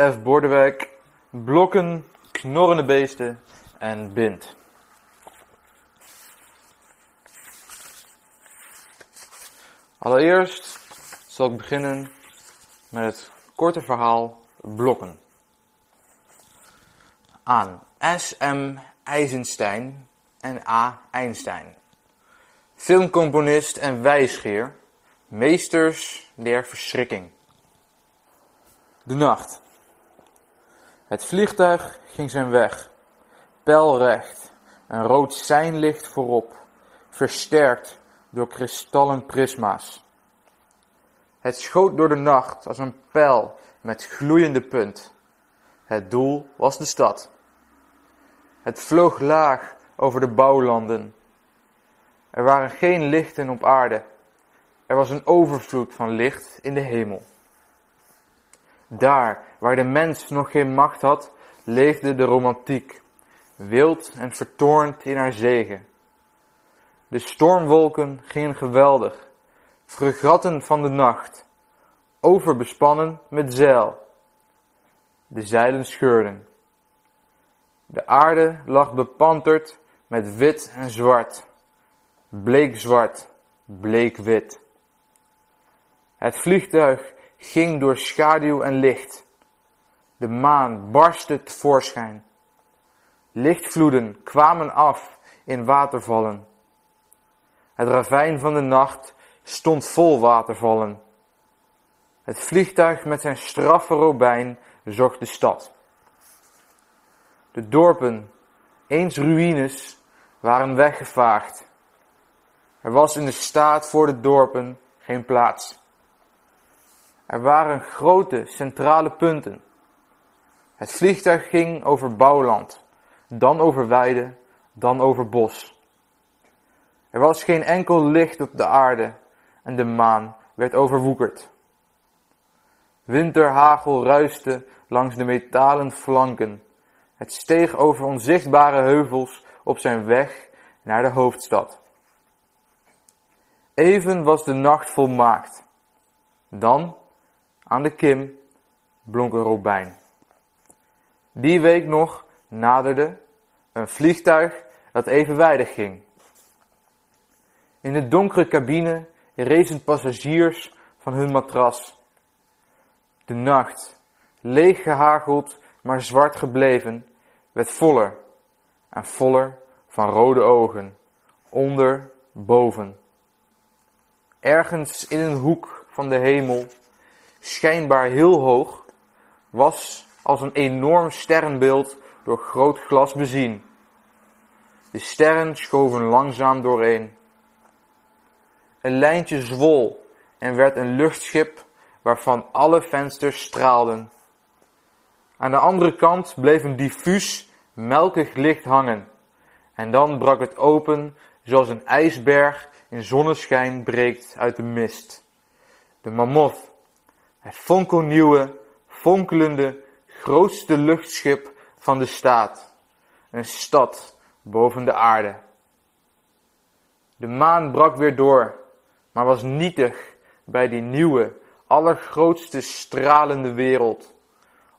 F. Bordewijk, blokken, knorrende beesten en bind. Allereerst zal ik beginnen met het korte verhaal blokken. Aan S.M. Eisenstein en A. Einstein. Filmcomponist en wijsgeer, meesters der verschrikking. De nacht. Het vliegtuig ging zijn weg, pijlrecht, een rood seinlicht voorop, versterkt door kristallen prisma's. Het schoot door de nacht als een pijl met gloeiende punt. Het doel was de stad. Het vloog laag over de bouwlanden. Er waren geen lichten op aarde. Er was een overvloed van licht in de hemel. Daar waar de mens nog geen macht had, leefde de romantiek, wild en vertoornd in haar zegen. De stormwolken gingen geweldig, fregatten van de nacht, overbespannen met zeil. De zeilen scheurden. De aarde lag bepanterd met wit en zwart, bleek zwart, bleek wit. Het vliegtuig ging door schaduw en licht. De maan barstte tevoorschijn. Lichtvloeden kwamen af in watervallen. Het ravijn van de nacht stond vol watervallen. Het vliegtuig met zijn straffe robijn zocht de stad. De dorpen, eens ruïnes, waren weggevaagd. Er was in de staat voor de dorpen geen plaats. Er waren grote centrale punten. Het vliegtuig ging over bouwland, dan over weide, dan over bos. Er was geen enkel licht op de aarde en de maan werd overwoekerd. Winterhagel ruiste langs de metalen flanken. Het steeg over onzichtbare heuvels op zijn weg naar de hoofdstad. Even was de nacht volmaakt. Dan aan de kim blonk een robijn. Die week nog naderde een vliegtuig dat evenwijdig ging. In de donkere cabine rezen passagiers van hun matras. De nacht, leeg gehageld, maar zwart gebleven, werd voller en voller van rode ogen, onder, boven. Ergens in een hoek van de hemel schijnbaar heel hoog, was als een enorm sterrenbeeld door groot glas bezien. De sterren schoven langzaam dooreen. Een lijntje zwol en werd een luchtschip waarvan alle vensters straalden. Aan de andere kant bleef een diffuus, melkig licht hangen. En dan brak het open zoals een ijsberg in zonneschijn breekt uit de mist. De mammoth het fonkelnieuwe, fonkelende, grootste luchtschip van de staat. Een stad boven de aarde. De maan brak weer door, maar was nietig bij die nieuwe, allergrootste stralende wereld.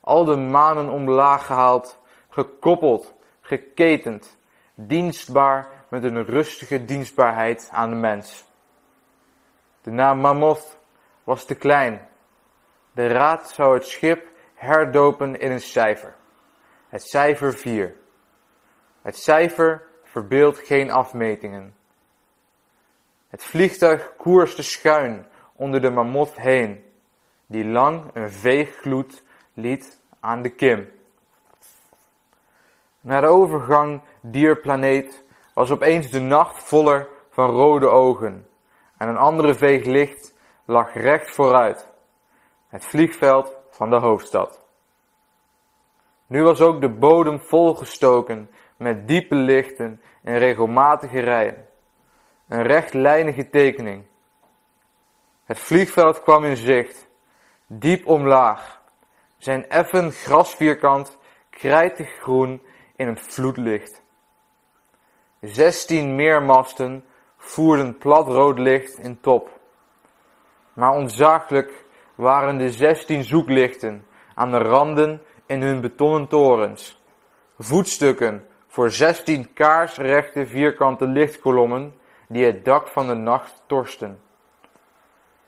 Al de manen omlaag gehaald, gekoppeld, geketend, dienstbaar met een rustige dienstbaarheid aan de mens. De naam Mammoth was te klein de raad zou het schip herdopen in een cijfer. Het cijfer 4. Het cijfer verbeeldt geen afmetingen. Het vliegtuig koerste schuin onder de mammoth heen, die lang een veeggloed liet aan de kim. Na de overgang dierplaneet was opeens de nacht voller van rode ogen en een andere veeg licht lag recht vooruit het vliegveld van de hoofdstad. Nu was ook de bodem volgestoken met diepe lichten in regelmatige rijen. Een rechtlijnige tekening. Het vliegveld kwam in zicht, diep omlaag, zijn effen grasvierkant krijtig groen in een vloedlicht. Zestien meermasten voerden platrood licht in top. Maar onzaglijk waren de zestien zoeklichten aan de randen in hun betonnen torens. Voetstukken voor 16 kaarsrechte vierkante lichtkolommen die het dak van de nacht torsten.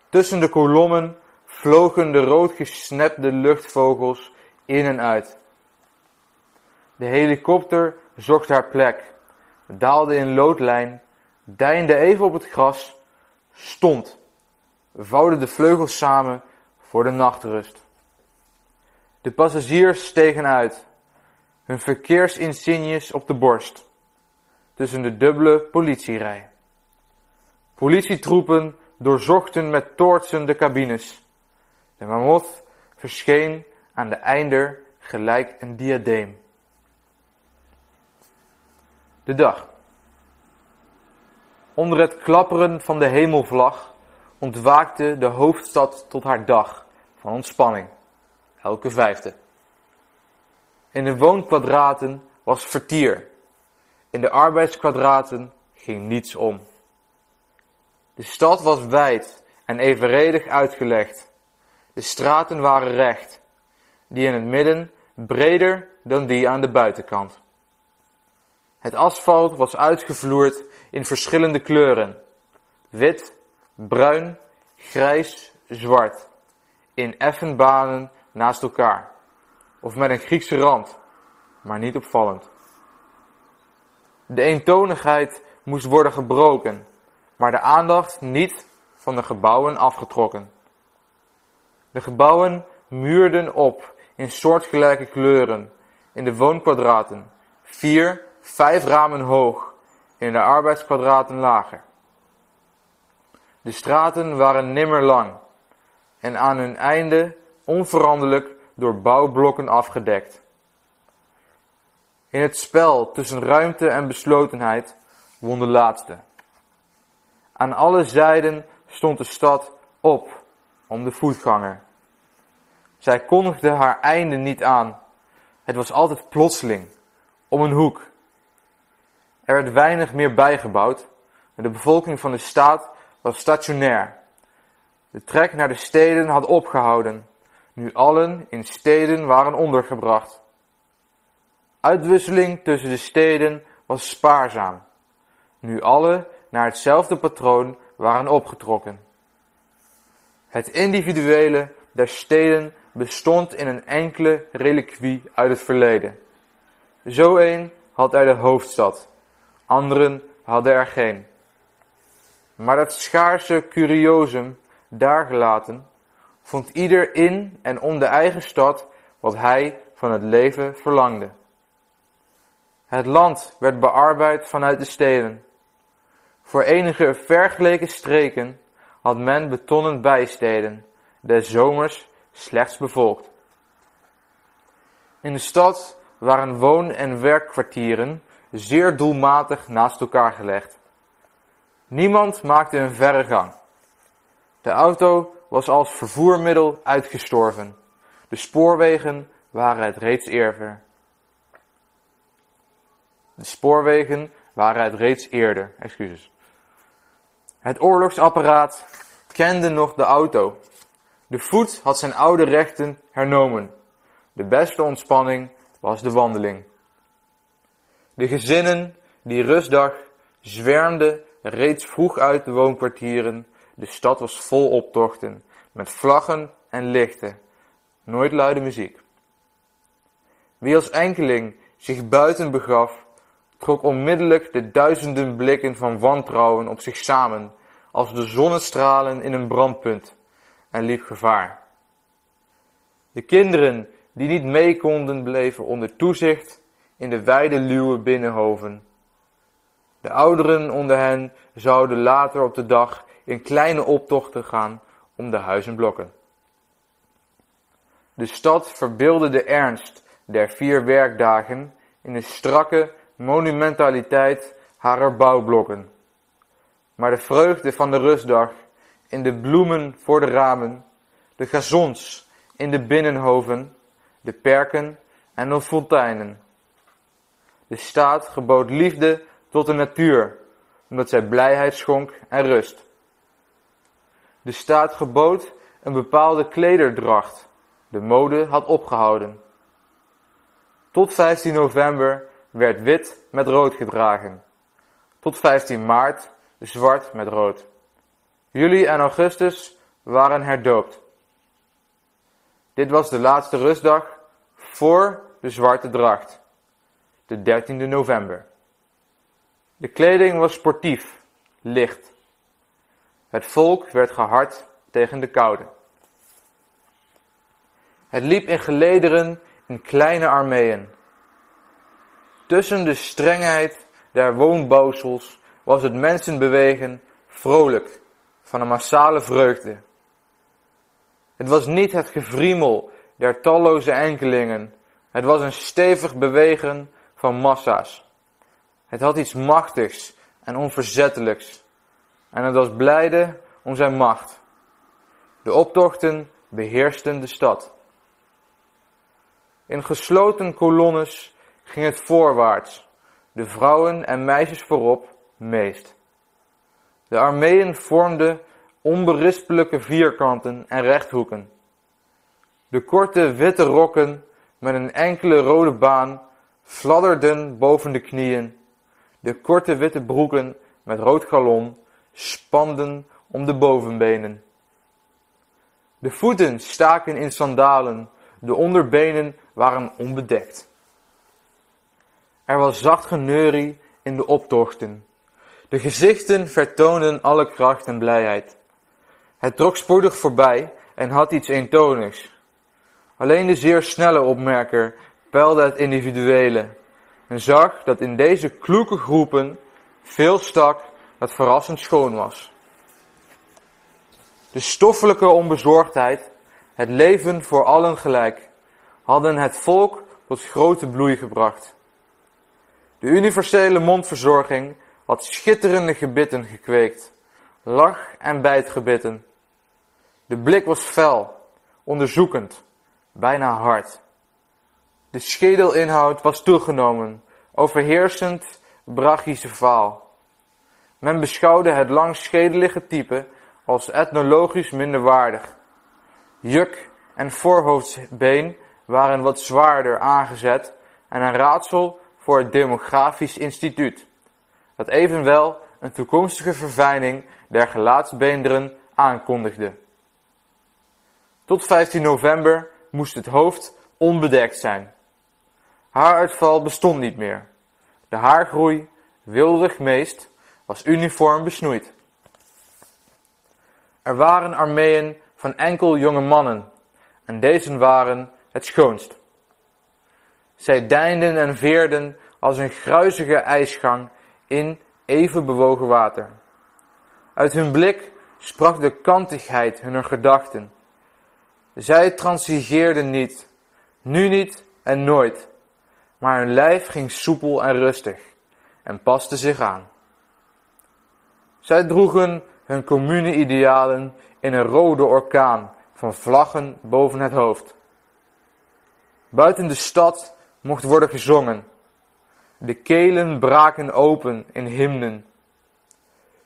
Tussen de kolommen vlogen de roodgesnepte luchtvogels in en uit. De helikopter zocht haar plek, daalde in loodlijn, deinde even op het gras, stond, vouwde de vleugels samen voor de nachtrust. De passagiers stegen uit, hun verkeersinsignes op de borst, tussen de dubbele politierij. Politietroepen doorzochten met toortsen de cabines. De mammoth verscheen aan de einder gelijk een diadeem. De dag. Onder het klapperen van de hemelvlag ontwaakte de hoofdstad tot haar dag van ontspanning, elke vijfde. In de woonkwadraten was vertier, in de arbeidskwadraten ging niets om. De stad was wijd en evenredig uitgelegd. De straten waren recht, die in het midden breder dan die aan de buitenkant. Het asfalt was uitgevloerd in verschillende kleuren: wit, bruin, grijs, zwart, in effen banen naast elkaar, of met een Griekse rand, maar niet opvallend. De eentonigheid moest worden gebroken, maar de aandacht niet van de gebouwen afgetrokken. De gebouwen muurden op in soortgelijke kleuren in de woonkwadraten, vier, vijf ramen hoog, in de arbeidskwadraten lager. De straten waren nimmer lang en aan hun einde onveranderlijk door bouwblokken afgedekt. In het spel tussen ruimte en beslotenheid won de laatste. Aan alle zijden stond de stad op om de voetganger. Zij kondigde haar einde niet aan. Het was altijd plotseling, om een hoek. Er werd weinig meer bijgebouwd en de bevolking van de staat was stationair. De trek naar de steden had opgehouden, nu allen in steden waren ondergebracht. Uitwisseling tussen de steden was spaarzaam, nu alle naar hetzelfde patroon waren opgetrokken. Het individuele der steden bestond in een enkele reliquie uit het verleden. Zo een had er de hoofdstad, anderen hadden er geen. Maar dat schaarse curiosum daargelaten, vond ieder in en om de eigen stad wat hij van het leven verlangde. Het land werd bearbeid vanuit de steden. Voor enige vergeleken streken had men betonnen bijsteden, des zomers slechts bevolkt. In de stad waren woon- en werkkwartieren zeer doelmatig naast elkaar gelegd. Niemand maakte een verre gang. De auto was als vervoermiddel uitgestorven. De spoorwegen waren het reeds eerder. De spoorwegen waren het reeds eerder, excuses. Het oorlogsapparaat kende nog de auto. De voet had zijn oude rechten hernomen. De beste ontspanning was de wandeling. De gezinnen die rustdag zwermden reeds vroeg uit de woonkwartieren. De stad was vol optochten, met vlaggen en lichten. Nooit luide muziek. Wie als enkeling zich buiten begaf, trok onmiddellijk de duizenden blikken van wantrouwen op zich samen, als de zonnestralen in een brandpunt, en liep gevaar. De kinderen die niet mee konden bleven onder toezicht in de wijde luwe binnenhoven. De ouderen onder hen zouden later op de dag in kleine optochten gaan om de huizenblokken. De stad verbeelde de ernst der vier werkdagen in de strakke monumentaliteit harer bouwblokken. Maar de vreugde van de rustdag in de bloemen voor de ramen, de gazons in de binnenhoven, de perken en de fonteinen. De staat gebood liefde tot de natuur, omdat zij blijheid schonk en rust. De staat gebood een bepaalde klederdracht, De mode had opgehouden. Tot 15 november werd wit met rood gedragen. Tot 15 maart zwart met rood. Juli en augustus waren herdoopt. Dit was de laatste rustdag voor de zwarte dracht, de 13e november. De kleding was sportief, licht. Het volk werd gehard tegen de koude. Het liep in gelederen in kleine armeeën. Tussen de strengheid der woonbouwsels was het mensenbewegen vrolijk van een massale vreugde. Het was niet het gevriemel der talloze enkelingen, het was een stevig bewegen van massa's. Het had iets machtigs en onverzettelijks. En het was blijde om zijn macht. De optochten beheersten de stad. In gesloten kolonnes ging het voorwaarts, de vrouwen en meisjes voorop meest. De armeeën vormden onberispelijke vierkanten en rechthoeken. De korte witte rokken met een enkele rode baan fladderden boven de knieën. De korte witte broeken met rood galon spanden om de bovenbenen. De voeten staken in sandalen, de onderbenen waren onbedekt. Er was zacht geneurie in de optochten. De gezichten vertoonden alle kracht en blijheid. Het trok spoedig voorbij en had iets eentonigs. Alleen de zeer snelle opmerker peilde het individuele en zag dat in deze kloeke groepen veel stak dat verrassend schoon was. De stoffelijke onbezorgdheid, het leven voor allen gelijk, hadden het volk tot grote bloei gebracht. De universele mondverzorging had schitterende gebitten gekweekt, lach- en bijtgebitten. De blik was fel, onderzoekend, bijna hard. De schedelinhoud was toegenomen, overheersend brachycefaal. Men beschouwde het langschedelige type als etnologisch minderwaardig. Juk en voorhoofdsbeen waren wat zwaarder aangezet en een raadsel voor het Demografisch Instituut, dat evenwel een toekomstige verfijning der gelaatsbeenderen aankondigde. Tot 15 november moest het hoofd onbedekt zijn. Haaruitval bestond niet meer. De haargroei, wildig meest, was uniform besnoeid. Er waren armeeën van enkel jonge mannen, en deze waren het schoonst. Zij deinden en veerden als een gruizige ijsgang in even bewogen water. Uit hun blik sprak de kantigheid hunner gedachten. Zij transigeerden niet, nu niet en nooit, maar hun lijf ging soepel en rustig en paste zich aan. Zij droegen hun commune idealen in een rode orkaan van vlaggen boven het hoofd. Buiten de stad mocht worden gezongen. De kelen braken open in hymnen.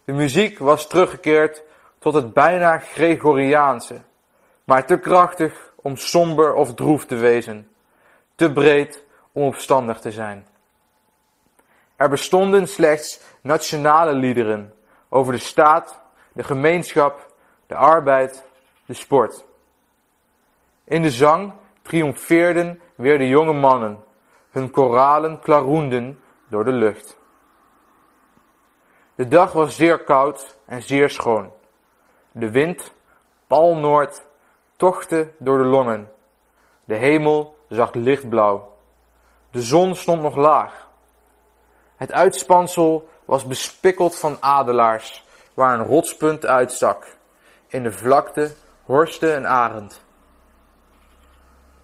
De muziek was teruggekeerd tot het bijna Gregoriaanse, maar te krachtig om somber of droef te wezen, te breed om opstandig te zijn. Er bestonden slechts nationale liederen over de staat, de gemeenschap, de arbeid, de sport. In de zang triomfeerden weer de jonge mannen, hun koralen klaroenden door de lucht. De dag was zeer koud en zeer schoon. De wind, pal noord, tochtte door de longen. De hemel zag lichtblauw. De zon stond nog laag. Het uitspansel was bespikkeld van adelaars, waar een rotspunt uitstak. In de vlakte horste een arend.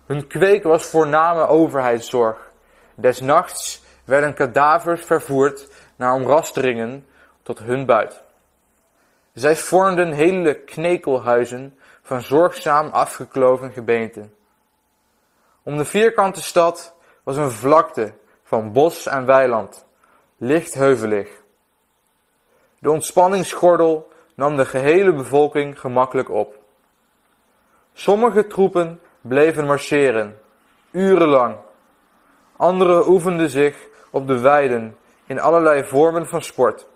Hun kweek was voorname overheidszorg. Des nachts werden kadavers vervoerd naar omrasteringen tot hun buit. Zij vormden hele knekelhuizen van zorgzaam afgekloven gebeenten. Om de vierkante stad was een vlakte van bos en weiland, licht heuvelig. De ontspanningsgordel nam de gehele bevolking gemakkelijk op. Sommige troepen bleven marcheren, urenlang. Anderen oefenden zich op de weiden in allerlei vormen van sport.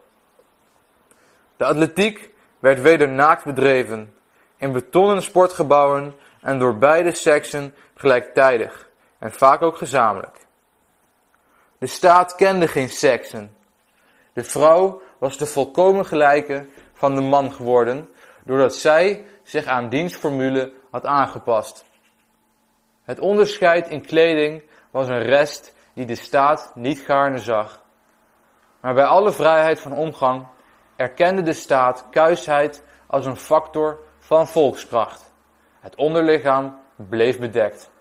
De atletiek werd weder naakt bedreven, in betonnen sportgebouwen en door beide seksen gelijktijdig en vaak ook gezamenlijk. De staat kende geen seksen. De vrouw was de volkomen gelijke van de man geworden, doordat zij zich aan dienstformule had aangepast. Het onderscheid in kleding was een rest die de staat niet gaarne zag. Maar bij alle vrijheid van omgang erkende de staat kuisheid als een factor van volkskracht. Het onderlichaam bleef bedekt.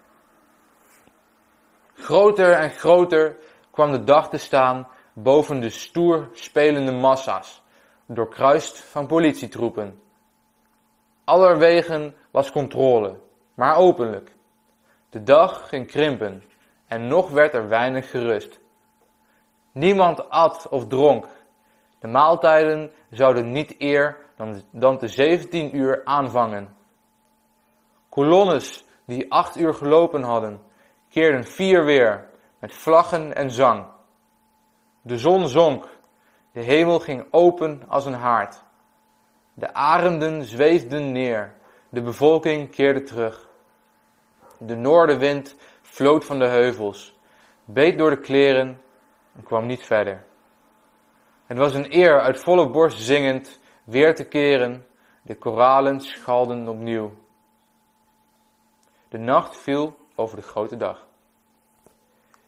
Groter en groter kwam de dag te staan boven de stoer spelende massa's, doorkruist van politietroepen. Allerwegen was controle, maar openlijk. De dag ging krimpen en nog werd er weinig gerust. Niemand at of dronk. De maaltijden zouden niet eer dan te 17 uur aanvangen. Kolonnes die acht uur gelopen hadden, keerden vier weer met vlaggen en zang. De zon zonk, de hemel ging open als een haard. De arenden zweefden neer, de bevolking keerde terug. De noordenwind floot van de heuvels, beet door de kleren en kwam niet verder. Het was een eer uit volle borst zingend weer te keren, de koralen schalden opnieuw. De nacht viel over de grote dag.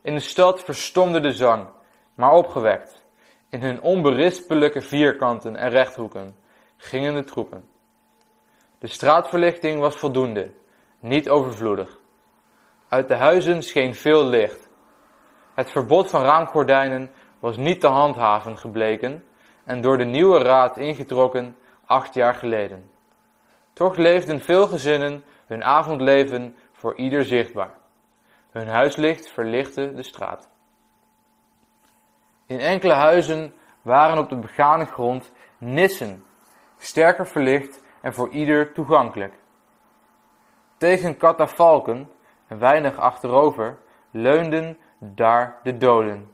In de stad verstomde de zang, maar opgewekt. In hun onberispelijke vierkanten en rechthoeken gingen de troepen. De straatverlichting was voldoende, niet overvloedig. Uit de huizen scheen veel licht. Het verbod van raamgordijnen was niet te handhaven gebleken en door de nieuwe raad ingetrokken acht jaar geleden. Toch leefden veel gezinnen hun avondleven voor ieder zichtbaar. Hun huislicht verlichtte de straat. In enkele huizen waren op de begane grond nissen, sterker verlicht en voor ieder toegankelijk. Tegen katafalken, en weinig achterover, leunden daar de doden.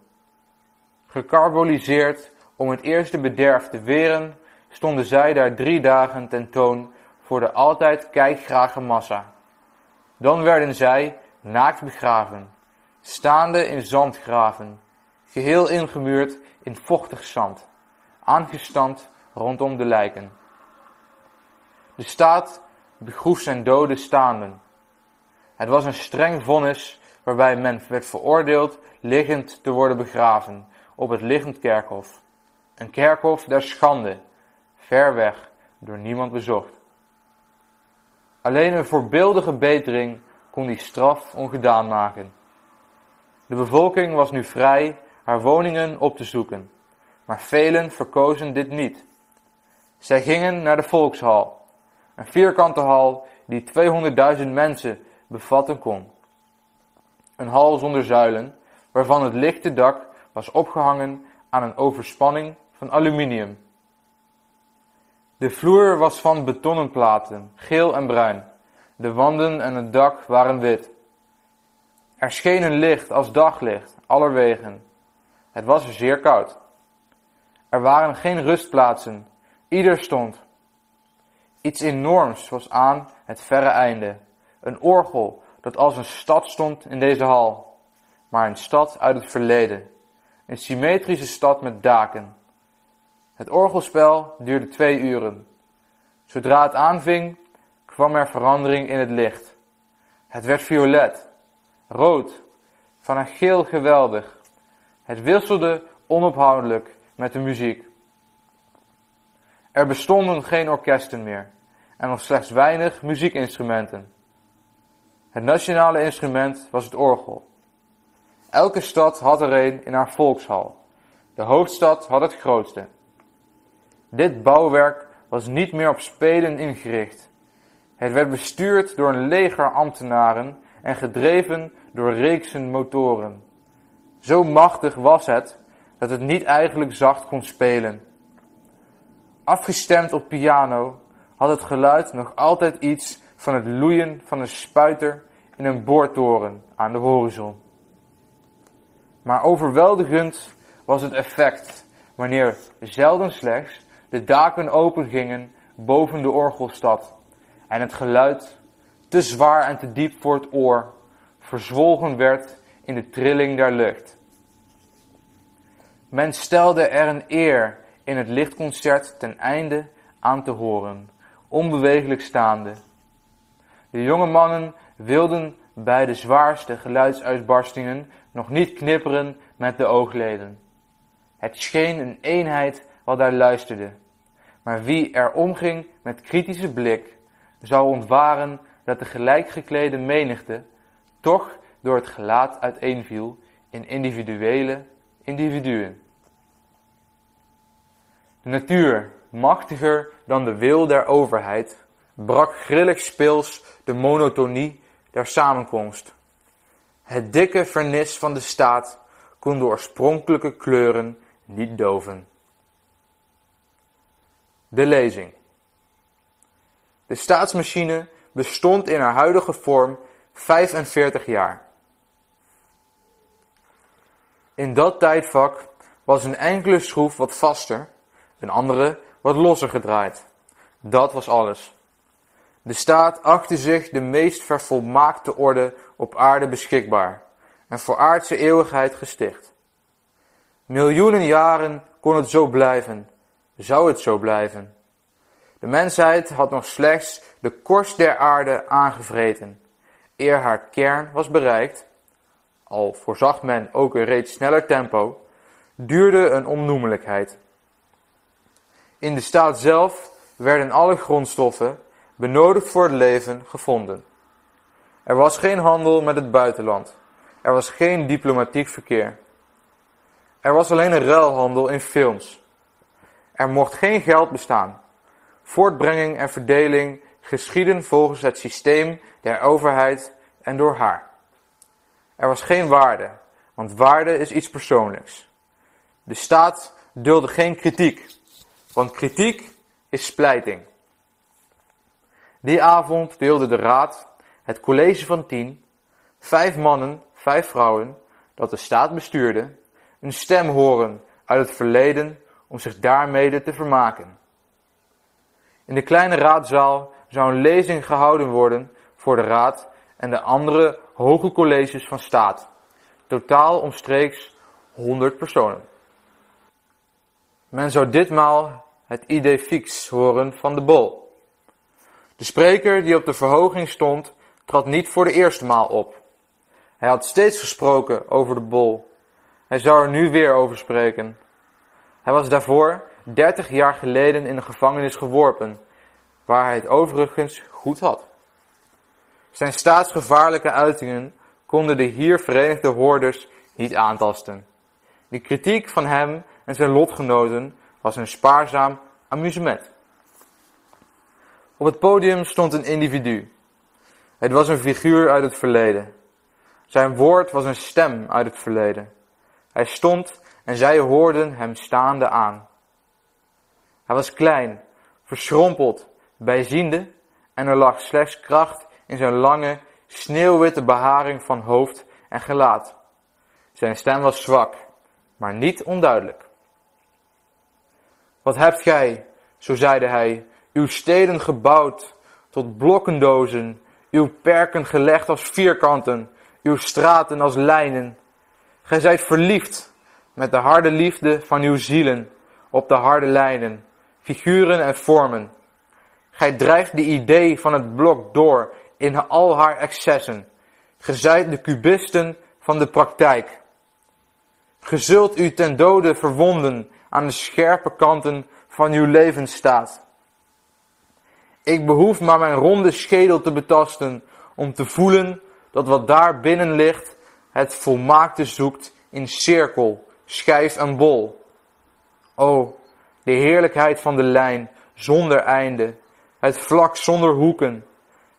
Gecarboliseerd om het eerste bederf te weren, stonden zij daar drie dagen tentoon voor de altijd kijkgrage massa. Dan werden zij naakt begraven, staande in zandgraven, geheel ingemuurd in vochtig zand, aangestand rondom de lijken. De staat begroef zijn doden staanden. Het was een streng vonnis waarbij men werd veroordeeld liggend te worden begraven op het liggend kerkhof. Een kerkhof der schande, ver weg, door niemand bezocht. Alleen een voorbeeldige betering kon die straf ongedaan maken. De bevolking was nu vrij haar woningen op te zoeken, maar velen verkozen dit niet. Zij gingen naar de volkshal, een vierkante hal die 200.000 mensen bevatten kon. Een hal zonder zuilen, waarvan het lichte dak was opgehangen aan een overspanning van aluminium. De vloer was van betonnen platen, geel en bruin. De wanden en het dak waren wit. Er scheen een licht als daglicht, allerwegen. Het was zeer koud. Er waren geen rustplaatsen, ieder stond. Iets enorms was aan het verre einde. Een orgel dat als een stad stond in deze hal, maar een stad uit het verleden. Een symmetrische stad met daken. Het orgelspel duurde twee uren. Zodra het aanving, kwam er verandering in het licht. Het werd violet, rood, van een geel geweldig. Het wisselde onophoudelijk met de muziek. Er bestonden geen orkesten meer en nog slechts weinig muziekinstrumenten. Het nationale instrument was het orgel. Elke stad had er een in haar volkshal. De hoofdstad had het grootste. Dit bouwwerk was niet meer op spelen ingericht. Het werd bestuurd door een leger ambtenaren en gedreven door reeksen motoren. Zo machtig was het dat het niet eigenlijk zacht kon spelen. Afgestemd op piano had het geluid nog altijd iets van het loeien van een spuiter in een boortoren aan de horizon. Maar overweldigend was het effect wanneer zelden slechts de daken opengingen boven de orgelstad en het geluid, te zwaar en te diep voor het oor, verzwolgen werd in de trilling der lucht. Men stelde er een eer in het lichtconcert ten einde aan te horen, onbewegelijk staande. De jonge mannen wilden bij de zwaarste geluidsuitbarstingen nog niet knipperen met de oogleden. Het scheen een eenheid daar luisterde. Maar wie er omging met kritische blik, zou ontwaren dat de gelijkgeklede menigte toch door het gelaat uiteenviel in individuele individuen. De natuur, machtiger dan de wil der overheid, brak grillig speels de monotonie der samenkomst. Het dikke vernis van de staat kon de oorspronkelijke kleuren niet doven. De lezing. De staatsmachine bestond in haar huidige vorm 45 jaar. In dat tijdvak was een enkele schroef wat vaster, een andere wat losser gedraaid. Dat was alles. De staat achtte zich de meest vervolmaakte orde op aarde beschikbaar en voor aardse eeuwigheid gesticht. Miljoenen jaren kon het zo blijven, zou het zo blijven. De mensheid had nog slechts de korst der aarde aangevreten, eer haar kern was bereikt, al voorzag men ook een reeds sneller tempo, duurde een onnoemelijkheid. In de staat zelf werden alle grondstoffen, benodigd voor het leven, gevonden. Er was geen handel met het buitenland. Er was geen diplomatiek verkeer. Er was alleen een ruilhandel in films. Er mocht geen geld bestaan. Voortbrenging en verdeling geschieden volgens het systeem der overheid en door haar. Er was geen waarde, want waarde is iets persoonlijks. De staat dulde geen kritiek, want kritiek is splijting. Die avond deelde de raad, het college van tien, vijf mannen, vijf vrouwen, dat de staat bestuurde, een stem horen uit het verleden om zich daarmede te vermaken. In de kleine raadzaal zou een lezing gehouden worden voor de raad en de andere hoge colleges van staat. Totaal omstreeks 100 personen. Men zou ditmaal het idee fix horen van de bol. De spreker die op de verhoging stond, trad niet voor de eerste maal op. Hij had steeds gesproken over de bol. Hij zou er nu weer over spreken. Hij was daarvoor, dertig jaar geleden, in de gevangenis geworpen, waar hij het overigens goed had. Zijn staatsgevaarlijke uitingen konden de hier verenigde hoorders niet aantasten. De kritiek van hem en zijn lotgenoten was een spaarzaam amusement. Op het podium stond een individu. Het was een figuur uit het verleden. Zijn woord was een stem uit het verleden. Hij stond en zij hoorden hem staande aan. Hij was klein, verschrompeld, bijziende en er lag slechts kracht in zijn lange, sneeuwwitte beharing van hoofd en gelaat. Zijn stem was zwak, maar niet onduidelijk. Wat hebt gij, zo zeide hij, uw steden gebouwd tot blokkendozen, uw perken gelegd als vierkanten, uw straten als lijnen. Gij zijt verliefd met de harde liefde van uw zielen op de harde lijnen, figuren en vormen. Gij drijft de idee van het blok door in al haar excessen. Ge zijt de kubisten van de praktijk. Ge zult u ten dode verwonden aan de scherpe kanten van uw levensstaat. Ik behoef maar mijn ronde schedel te betasten om te voelen dat wat daar binnen ligt het volmaakte zoekt in cirkel, schijf en bol. O, de heerlijkheid van de lijn zonder einde, het vlak zonder hoeken,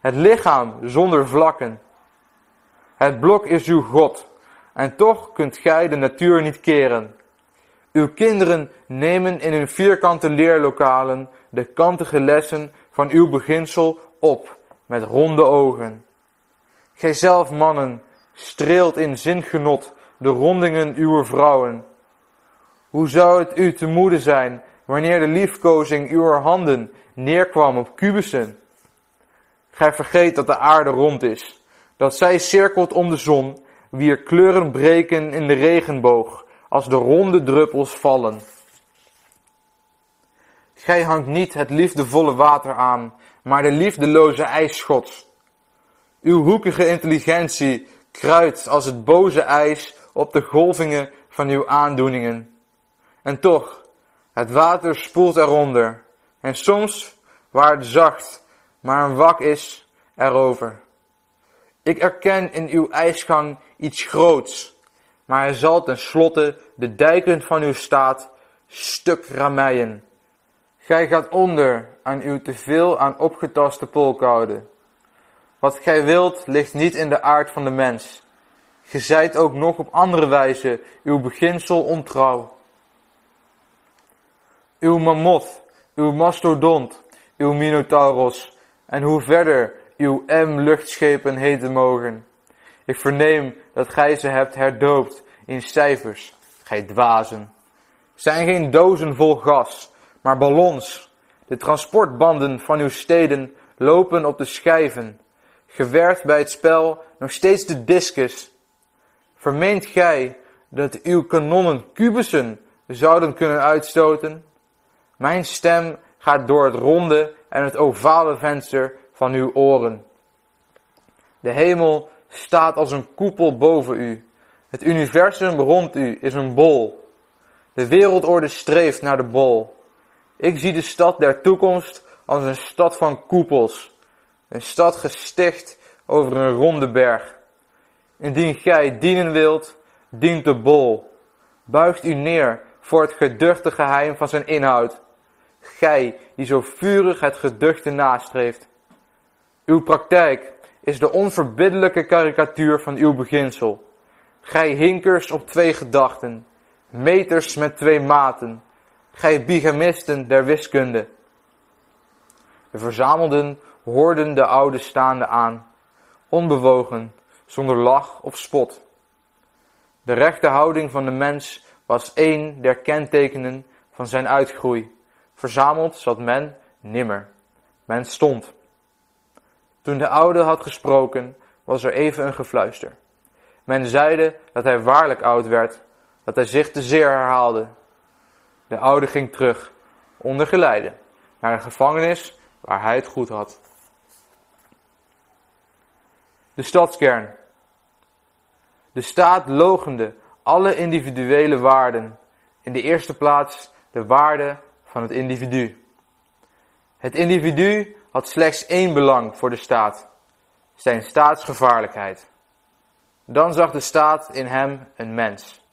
het lichaam zonder vlakken. Het blok is uw God, en toch kunt gij de natuur niet keren. Uw kinderen nemen in hun vierkante leerlokalen de kantige lessen van uw beginsel op met ronde ogen. Gij zelf, mannen, streelt in zingenot de rondingen uw vrouwen. Hoe zou het u te moede zijn wanneer de liefkozing uw handen neerkwam op kubussen? Gij vergeet dat de aarde rond is, dat zij cirkelt om de zon, wier kleuren breken in de regenboog, als de ronde druppels vallen. Gij hangt niet het liefdevolle water aan, maar de liefdeloze ijsschot. Uw hoekige intelligentie kruidt als het boze ijs op de golvingen van uw aandoeningen. En toch, het water spoelt eronder, en soms, waar het zacht, maar een wak is, erover. Ik erken in uw ijsgang iets groots, maar hij zal tenslotte de dijken van uw staat stuk rameien. Gij gaat onder aan uw teveel aan opgetaste polkoude. Wat gij wilt ligt niet in de aard van de mens. Ge zijt ook nog op andere wijze uw beginsel ontrouw. Uw mammoth, uw mastodont, uw minotauros en hoe verder uw M-luchtschepen heten mogen. Ik verneem dat gij ze hebt herdoopt in cijfers, gij dwazen. Zijn geen dozen vol gas, maar ballons. De transportbanden van uw steden lopen op de schijven. Gewerkt bij het spel nog steeds de discus. Vermeent gij dat uw kanonnen kubussen zouden kunnen uitstoten? Mijn stem gaat door het ronde en het ovale venster van uw oren. De hemel staat als een koepel boven u. Het universum rond u is een bol. De wereldorde streeft naar de bol. Ik zie de stad der toekomst als een stad van koepels. Een stad gesticht over een ronde berg. Indien gij dienen wilt, dient de bol. Buigt u neer voor het geduchte geheim van zijn inhoud. Gij die zo vurig het geduchte nastreeft. Uw praktijk is de onverbiddelijke karikatuur van uw beginsel. Gij hinkers op twee gedachten, meters met twee maten, gij bigamisten der wiskunde. De verzamelden hoorden de oude staande aan, onbewogen, zonder lach of spot. De rechte houding van de mens was één der kentekenen van zijn uitgroei. Verzameld zat men nimmer. Men stond. Toen de oude had gesproken, was er even een gefluister. Men zeide dat hij waarlijk oud werd, dat hij zich te zeer herhaalde. De oude ging terug, onder geleide, naar een gevangenis waar hij het goed had. De stadskern. De staat logende alle individuele waarden. In de eerste plaats de waarde van het individu. Het individu had slechts één belang voor de staat: zijn staatsgevaarlijkheid. Dan zag de staat in hem een mens.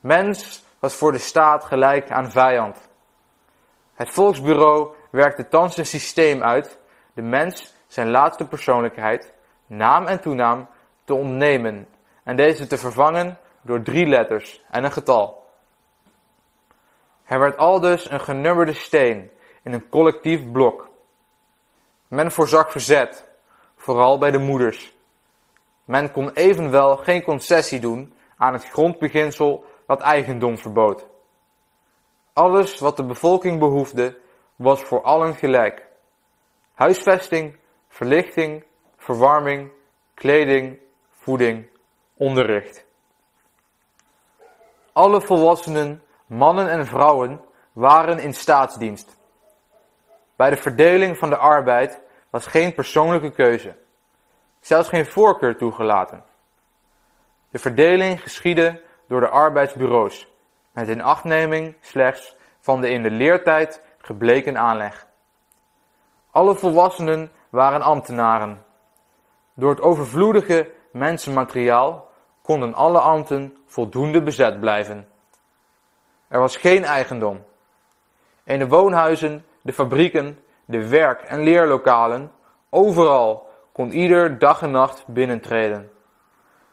Mens was voor de staat gelijk aan vijand. Het volksbureau werkte thans een systeem uit, de mens zijn laatste persoonlijkheid, naam en toenaam, te ontnemen en deze te vervangen door drie letters en een getal. Hij werd aldus een genummerde steen in een collectief blok. Men voorzag verzet, vooral bij de moeders. Men kon evenwel geen concessie doen aan het grondbeginsel dat eigendom verbood. Alles wat de bevolking behoefde, was voor allen gelijk. Huisvesting, verlichting, verwarming, kleding, voeding, onderricht. Alle volwassenen, mannen en vrouwen, waren in staatsdienst. Bij de verdeling van de arbeid was geen persoonlijke keuze, zelfs geen voorkeur toegelaten. De verdeling geschiedde door de arbeidsbureaus, met inachtneming slechts van de in de leertijd gebleken aanleg. Alle volwassenen waren ambtenaren. Door het overvloedige mensenmateriaal konden alle ambten voldoende bezet blijven. Er was geen eigendom. In de woonhuizen de fabrieken, de werk- en leerlokalen, overal kon ieder dag en nacht binnentreden.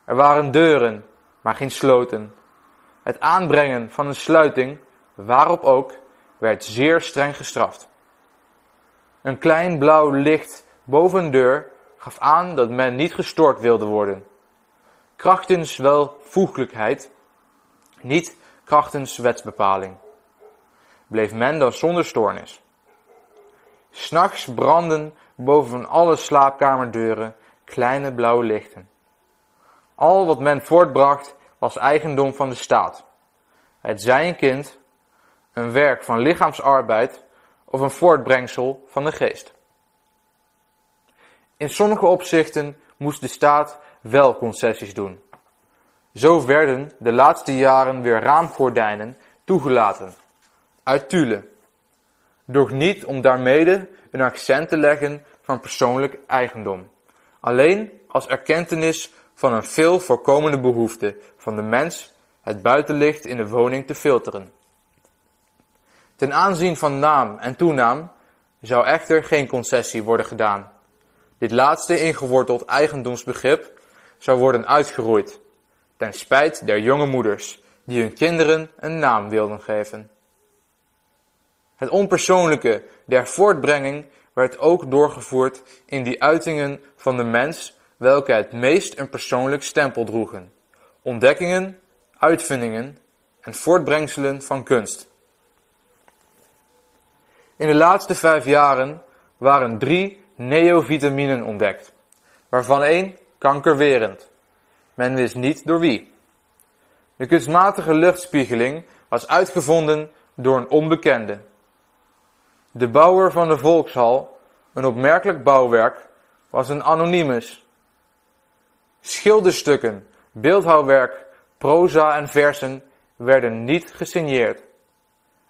Er waren deuren, maar geen sloten. Het aanbrengen van een sluiting, waarop ook, werd zeer streng gestraft. Een klein blauw licht boven een deur gaf aan dat men niet gestoord wilde worden. Krachtens welvoeglijkheid, niet krachtens wetsbepaling. Bleef men dan zonder stoornis. S'nachts brandden boven alle slaapkamerdeuren kleine blauwe lichten. Al wat men voortbracht was eigendom van de staat. Het zij een kind, een werk van lichaamsarbeid of een voortbrengsel van de geest. In sommige opzichten moest de staat wel concessies doen. Zo werden de laatste jaren weer raamgordijnen toegelaten, uit Tule, doch niet om daarmede een accent te leggen van persoonlijk eigendom, alleen als erkentenis van een veel voorkomende behoefte van de mens het buitenlicht in de woning te filteren. Ten aanzien van naam en toenaam zou echter geen concessie worden gedaan. Dit laatste ingeworteld eigendomsbegrip zou worden uitgeroeid, ten spijt der jonge moeders die hun kinderen een naam wilden geven. Het onpersoonlijke der voortbrenging werd ook doorgevoerd in die uitingen van de mens welke het meest een persoonlijk stempel droegen. Ontdekkingen, uitvindingen en voortbrengselen van kunst. In de laatste vijf jaren waren drie neovitaminen ontdekt, waarvan één kankerwerend. Men wist niet door wie. De kunstmatige luchtspiegeling was uitgevonden door een onbekende. De bouwer van de Volkshal, een opmerkelijk bouwwerk, was een anonymus. Schilderstukken, beeldhouwwerk, proza en versen werden niet gesigneerd.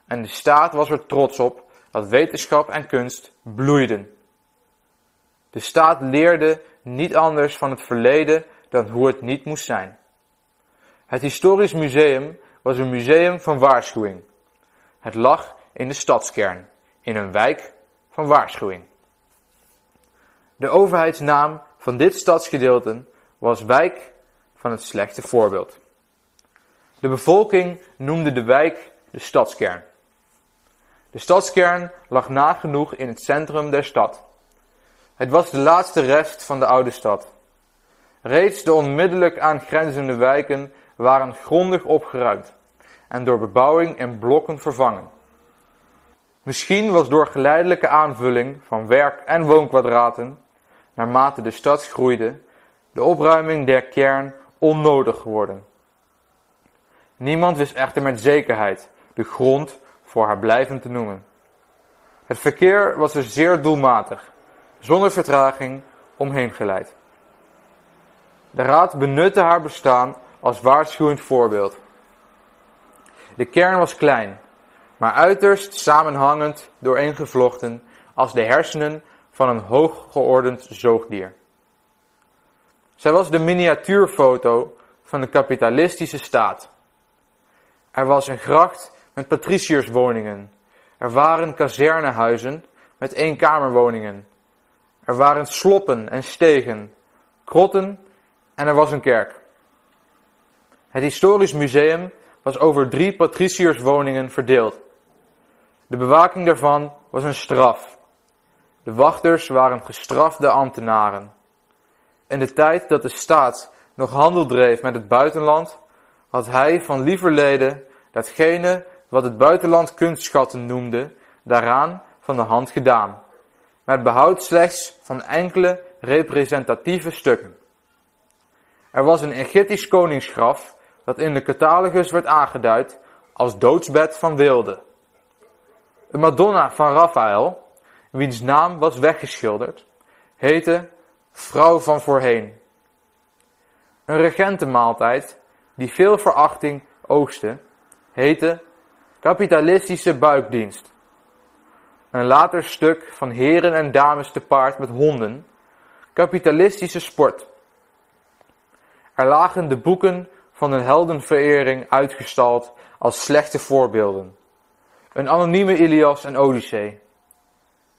En de staat was er trots op dat wetenschap en kunst bloeiden. De staat leerde niet anders van het verleden dan hoe het niet moest zijn. Het Historisch Museum was een museum van waarschuwing. Het lag in de stadskern, in een wijk van waarschuwing. De overheidsnaam van dit stadsgedeelte was wijk van het slechte voorbeeld. De bevolking noemde de wijk de stadskern. De stadskern lag nagenoeg in het centrum der stad. Het was de laatste rest van de oude stad. Reeds de onmiddellijk aangrenzende wijken waren grondig opgeruimd en door bebouwing in blokken vervangen. Misschien was door geleidelijke aanvulling van werk- en woonkwadraten, naarmate de stad groeide, de opruiming der kern onnodig geworden. Niemand wist echter met zekerheid de grond voor haar blijven te noemen. Het verkeer was er zeer doelmatig, zonder vertraging, omheen geleid. De raad benutte haar bestaan als waarschuwend voorbeeld. De kern was klein, maar uiterst samenhangend dooreengevlochten als de hersenen van een hooggeordend zoogdier. Zij was de miniatuurfoto van de kapitalistische staat. Er was een gracht met patriciërswoningen. Er waren kazernehuizen met eenkamerwoningen. Er waren sloppen en stegen, krotten en er was een kerk. Het historisch museum was over drie patriciërswoningen verdeeld. De bewaking daarvan was een straf. De wachters waren gestrafte ambtenaren. In de tijd dat de staat nog handel dreef met het buitenland, had hij van lieverlede datgene wat het buitenland kunstschatten noemde, daaraan van de hand gedaan, met behoud slechts van enkele representatieve stukken. Er was een Egyptisch koningsgraf dat in de catalogus werd aangeduid als doodsbed van wilde. Een Madonna van Raphaël, wiens naam was weggeschilderd, heette Vrouw van voorheen. Een regentenmaaltijd die veel verachting oogste, heette Kapitalistische buikdienst. Een later stuk van heren en dames te paard met honden, kapitalistische sport. Er lagen de boeken van een heldenverering uitgestald als slechte voorbeelden. Een anonieme Ilias en Odyssee.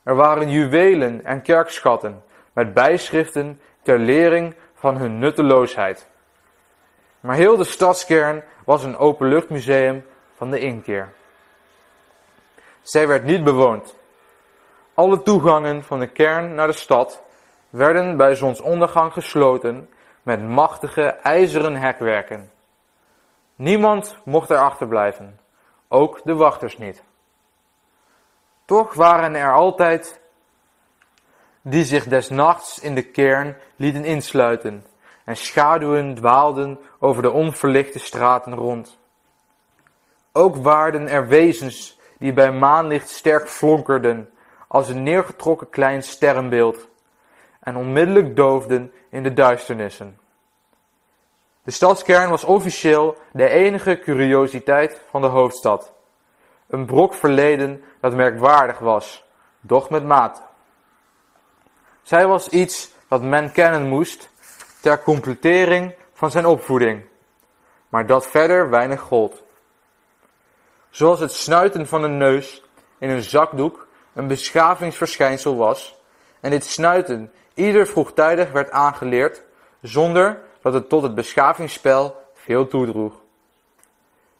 Er waren juwelen en kerkschatten met bijschriften ter lering van hun nutteloosheid. Maar heel de stadskern was een openluchtmuseum van de inkeer. Zij werd niet bewoond. Alle toegangen van de kern naar de stad werden bij zonsondergang gesloten met machtige ijzeren hekwerken. Niemand mocht er achterblijven, ook de wachters niet. Toch waren er altijd die zich des nachts in de kern lieten insluiten en schaduwen dwaalden over de onverlichte straten rond. Ook waren er wezens die bij maanlicht sterk flonkerden als een neergetrokken klein sterrenbeeld en onmiddellijk doofden in de duisternissen. De stadskern was officieel de enige curiositeit van de hoofdstad. Een brok verleden dat merkwaardig was, doch met mate. Zij was iets dat men kennen moest ter completering van zijn opvoeding, maar dat verder weinig gold. Zoals het snuiten van een neus in een zakdoek een beschavingsverschijnsel was, en dit snuiten ieder vroegtijdig werd aangeleerd, zonder dat het tot het beschavingsspel veel toedroeg.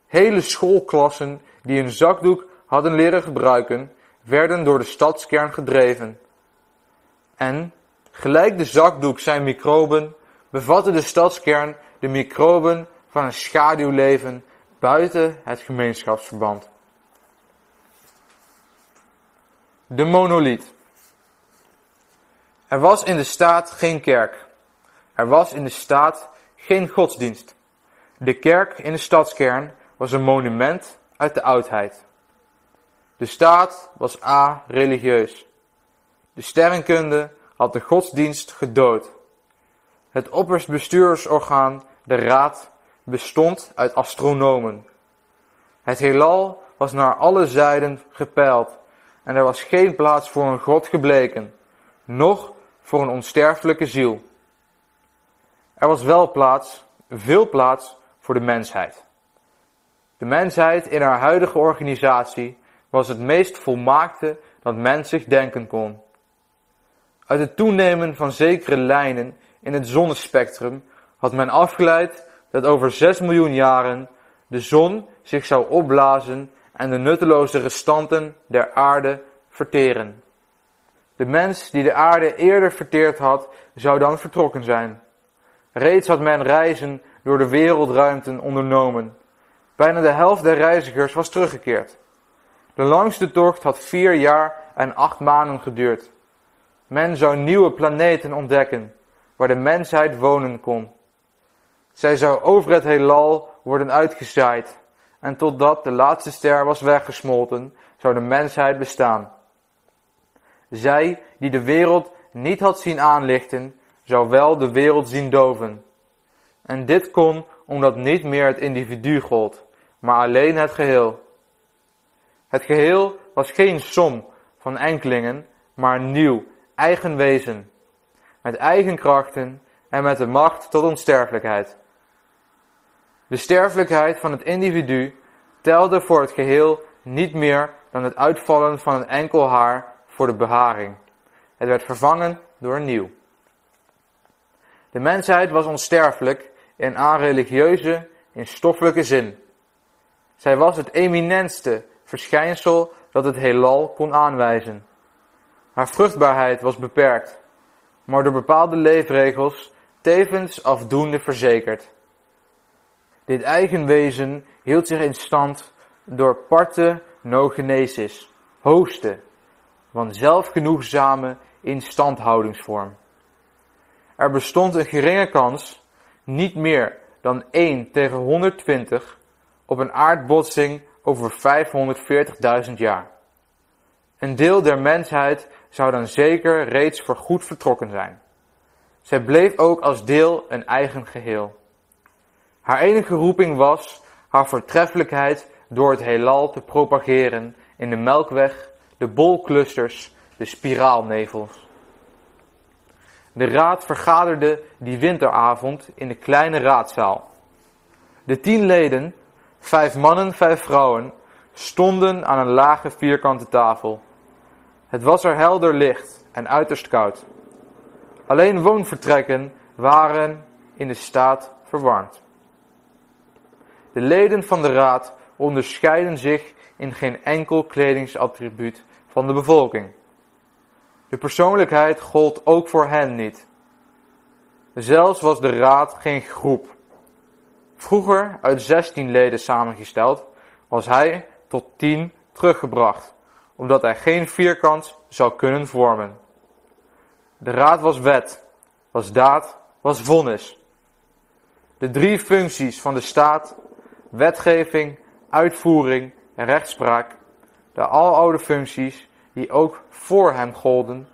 Hele schoolklassen die een zakdoek hadden leren gebruiken, werden door de stadskern gedreven. En, gelijk de zakdoek zijn microben, bevatte de stadskern de microben van een schaduwleven buiten het gemeenschapsverband. De monoliet. Er was in de staat geen kerk. Er was in de staat geen godsdienst. De kerk in de stadskern was een monument uit de oudheid. De staat was a-religieus. De sterrenkunde had de godsdienst gedood. Het opperst bestuursorgaan, de raad, bestond uit astronomen. Het heelal was naar alle zijden gepeild en er was geen plaats voor een god gebleken, noch voor een onsterfelijke ziel. Er was wel plaats, veel plaats voor de mensheid. De mensheid in haar huidige organisatie was het meest volmaakte dat men zich denken kon. Uit het toenemen van zekere lijnen in het zonnespectrum had men afgeleid dat over 6 miljoen jaren de zon zich zou opblazen en de nutteloze restanten der aarde verteren. De mens die de aarde eerder verteerd had, zou dan vertrokken zijn. Reeds had men reizen door de wereldruimten ondernomen. Bijna de helft der reizigers was teruggekeerd. De langste tocht had vier jaar en acht maanden geduurd. Men zou nieuwe planeten ontdekken, waar de mensheid wonen kon. Zij zou over het heelal worden uitgezaaid, en totdat de laatste ster was weggesmolten, zou de mensheid bestaan. Zij die de wereld niet had zien aanlichten, zou wel de wereld zien doven. En dit kon omdat niet meer het individu gold, maar alleen het geheel. Het geheel was geen som van enkelingen, maar nieuw, eigen wezen, met eigen krachten en met de macht tot onsterfelijkheid. De sterfelijkheid van het individu telde voor het geheel niet meer dan het uitvallen van een enkel haar voor de beharing. Het werd vervangen door een nieuw. De mensheid was onsterfelijk in religieuze, in stoffelijke zin. Zij was het eminentste verschijnsel dat het heelal kon aanwijzen. Haar vruchtbaarheid was beperkt, maar door bepaalde leefregels tevens afdoende verzekerd. Dit eigen wezen hield zich in stand door parthenogenesis, hoogste, van zelfgenoegzame instandhoudingsvorm. Er bestond een geringe kans, niet meer dan 1 tegen 120, op een aardbotsing over 540.000 jaar. Een deel der mensheid zou dan zeker reeds voorgoed vertrokken zijn. Zij bleef ook als deel een eigen geheel. Haar enige roeping was haar voortreffelijkheid door het heelal te propageren in de melkweg, de bolclusters, de spiraalnevels. De raad vergaderde die winteravond in de kleine raadzaal. De tien leden, vijf mannen, vijf vrouwen, stonden aan een lage vierkante tafel. Het was er helder licht en uiterst koud. Alleen woonvertrekken waren in de staat verwarmd. De leden van de raad onderscheiden zich in geen enkel kledingsattribuut van de bevolking. De persoonlijkheid gold ook voor hen niet. Zelfs was de raad geen groep. Vroeger uit 16 leden samengesteld, was hij tot 10 teruggebracht, omdat hij geen vierkant zou kunnen vormen. De raad was wet, was daad, was vonnis. De drie functies van de staat, wetgeving, uitvoering en rechtspraak, de aloude functies die ook voor hem golden,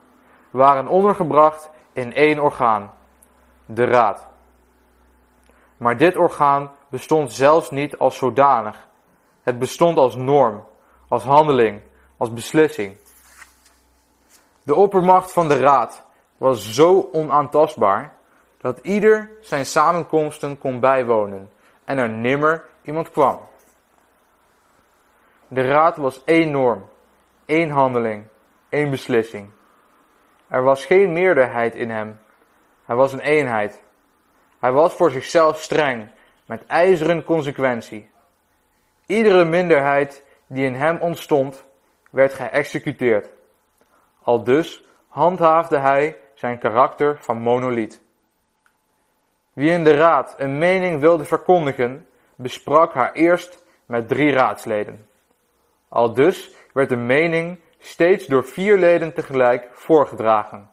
waren ondergebracht in één orgaan, de raad. Maar dit orgaan bestond zelfs niet als zodanig. Het bestond als norm, als handeling, als beslissing. De oppermacht van de raad was zo onaantastbaar dat ieder zijn samenkomsten kon bijwonen en er nimmer iemand kwam. De raad was één norm, één handeling, één beslissing. Er was geen meerderheid in hem. Hij was een eenheid. Hij was voor zichzelf streng, met ijzeren consequentie. Iedere minderheid die in hem ontstond, werd geëxecuteerd. Al dus handhaafde hij zijn karakter van monoliet. Wie in de raad een mening wilde verkondigen, besprak haar eerst met drie raadsleden. Al dus werd de mening steeds door vier leden tegelijk voorgedragen.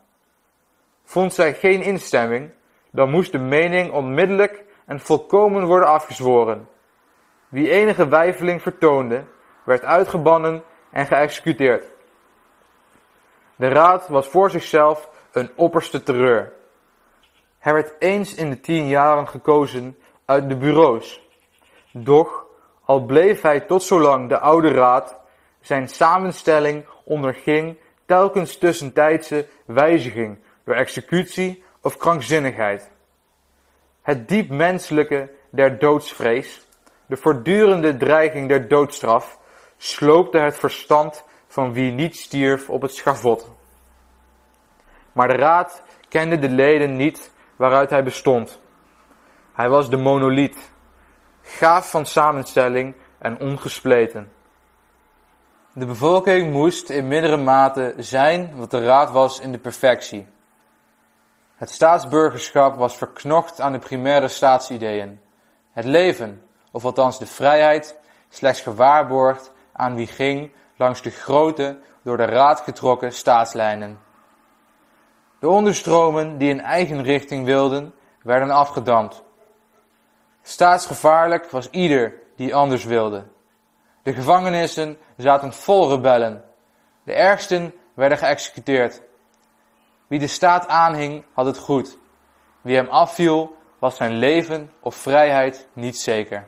Vond zij geen instemming, dan moest de mening onmiddellijk en volkomen worden afgezworen. Wie enige wijfeling vertoonde, werd uitgebannen en geëxecuteerd. De raad was voor zichzelf een opperste terreur. Hij werd eens in de tien jaren gekozen uit de bureaus. Doch, al bleef hij tot zolang de oude raad, zijn samenstelling onderging telkens tussentijdse wijziging door executie of krankzinnigheid. Het diep menselijke der doodsvrees, de voortdurende dreiging der doodstraf, sloopte het verstand van wie niet stierf op het schavot. Maar de raad kende de leden niet waaruit hij bestond. Hij was de monoliet, gaaf van samenstelling en ongespleten. De bevolking moest in mindere mate zijn wat de raad was in de perfectie. Het staatsburgerschap was verknocht aan de primaire staatsideeën. Het leven, of althans de vrijheid, slechts gewaarborgd aan wie ging langs de grote, door de raad getrokken staatslijnen. De onderstromen die in eigen richting wilden, werden afgedamd. Staatsgevaarlijk was ieder die anders wilde. De gevangenissen zaten vol rebellen. De ergsten werden geëxecuteerd. Wie de staat aanhing, had het goed. Wie hem afviel, was zijn leven of vrijheid niet zeker.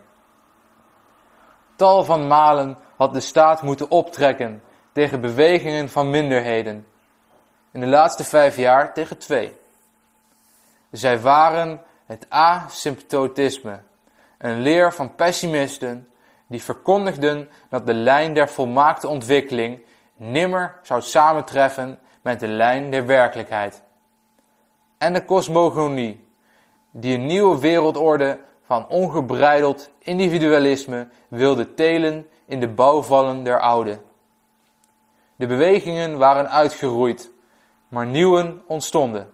Tal van malen had de staat moeten optrekken tegen bewegingen van minderheden. In de laatste vijf jaar tegen twee. Zij waren het asymptotisme, een leer van pessimisten die verkondigden dat de lijn der volmaakte ontwikkeling nimmer zou samentreffen met de lijn der werkelijkheid. En de cosmogonie, die een nieuwe wereldorde van ongebreideld individualisme wilde telen in de bouwvallen der oude. De bewegingen waren uitgeroeid, maar nieuwen ontstonden.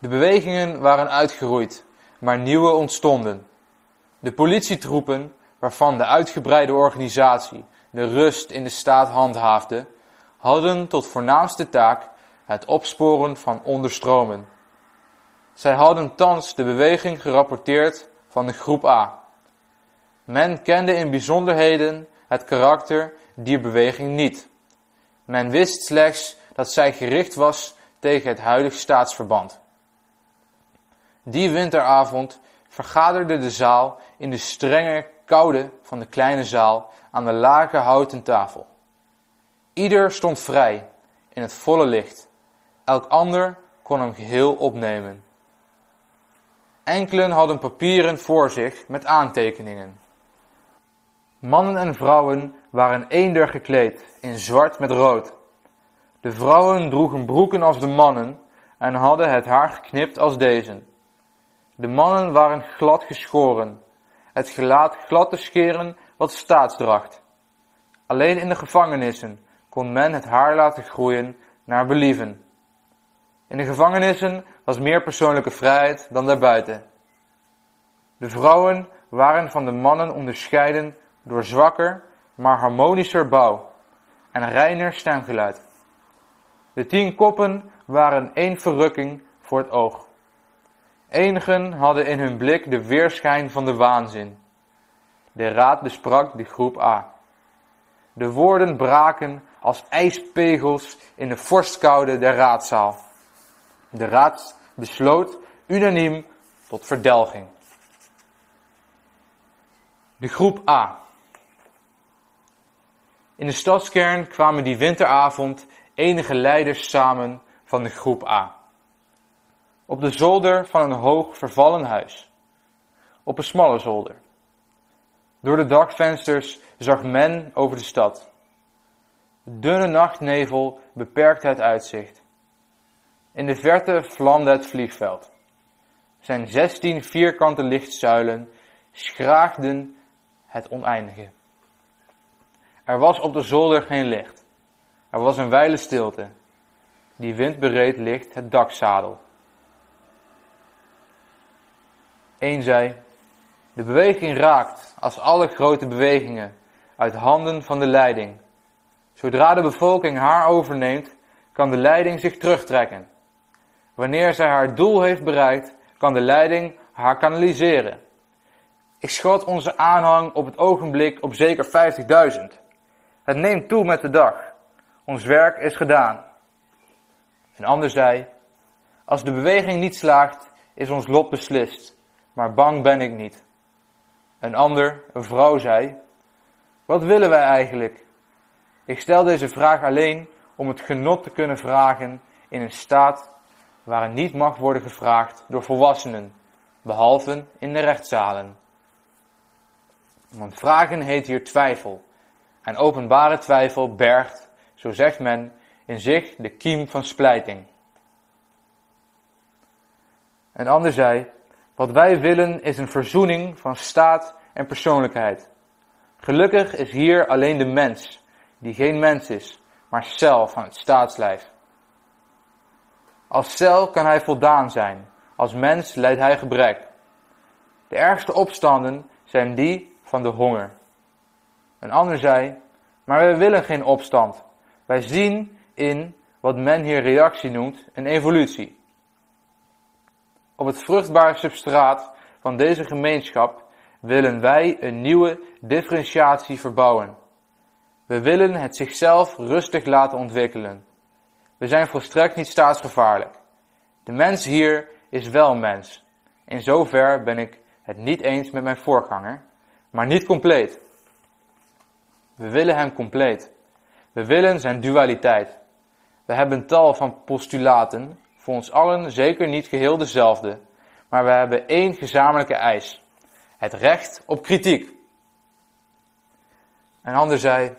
De bewegingen waren uitgeroeid, maar nieuwe ontstonden. De politietroepen, waarvan de uitgebreide organisatie de rust in de staat handhaafde, hadden tot voornaamste taak het opsporen van onderstromen. Zij hadden thans de beweging gerapporteerd van de groep A. Men kende in bijzonderheden het karakter dier beweging niet. Men wist slechts dat zij gericht was tegen het huidige staatsverband. Die winteravond vergaderde de zaal in de strenge koude van de kleine zaal aan de lage houten tafel. Ieder stond vrij in het volle licht. Elk ander kon hem geheel opnemen. Enkelen hadden papieren voor zich met aantekeningen. Mannen en vrouwen waren eender gekleed in zwart met rood. De vrouwen droegen broeken als de mannen en hadden het haar geknipt als deze. De mannen waren glad geschoren het gelaat glad te scheren wat staatsdracht. Alleen in de gevangenissen kon men het haar laten groeien naar believen. In de gevangenissen was meer persoonlijke vrijheid dan daarbuiten. De vrouwen waren van de mannen onderscheiden door zwakker, maar harmonischer bouw en reiner stemgeluid. De tien koppen waren één verrukking voor het oog. Enigen hadden in hun blik de weerschijn van de waanzin. De raad besprak de groep A. De woorden braken als ijspegels in de vorstkoude der raadzaal. De raad besloot unaniem tot verdelging. De groep A. In de stadskern kwamen die winteravond enige leiders samen van de groep A. Op de zolder van een hoog vervallen huis. Op een smalle zolder. Door de dakvensters zag men over de stad. Dunne nachtnevel beperkte het uitzicht. In de verte vlamde het vliegveld. Zijn zestien vierkante lichtzuilen schraagden het oneindige. Er was op de zolder geen licht. Er was een wijle stilte. Die windbereed ligt het dakzadel. Eén zei, de beweging raakt, als alle grote bewegingen, uit handen van de leiding. Zodra de bevolking haar overneemt, kan de leiding zich terugtrekken. Wanneer zij haar doel heeft bereikt, kan de leiding haar kanaliseren. Ik schat onze aanhang op het ogenblik op zeker 50.000. Het neemt toe met de dag. Ons werk is gedaan. Een ander zei, als de beweging niet slaagt, is ons lot beslist, maar bang ben ik niet. Een ander, een vrouw, zei, wat willen wij eigenlijk? Ik stel deze vraag alleen om het genot te kunnen vragen in een staat waar niet mag worden gevraagd door volwassenen, behalve in de rechtszalen. Want vragen heet hier twijfel. En openbare twijfel bergt, zo zegt men, in zich de kiem van splijting. Een ander zei, wat wij willen is een verzoening van staat en persoonlijkheid. Gelukkig is hier alleen de mens, die geen mens is, maar cel van het staatslijf. Als cel kan hij voldaan zijn, als mens leidt hij gebrek. De ergste opstanden zijn die van de honger. Een ander zei, maar wij willen geen opstand. Wij zien in wat men hier reactie noemt een evolutie. Op het vruchtbare substraat van deze gemeenschap willen wij een nieuwe differentiatie verbouwen. We willen het zichzelf rustig laten ontwikkelen. We zijn volstrekt niet staatsgevaarlijk. De mens hier is wel mens. In zover ben ik het niet eens met mijn voorganger, maar niet compleet. We willen hem compleet. We willen zijn dualiteit. We hebben tal van postulaten, voor ons allen zeker niet geheel dezelfde, maar we hebben één gezamenlijke eis: het recht op kritiek. Een ander zei: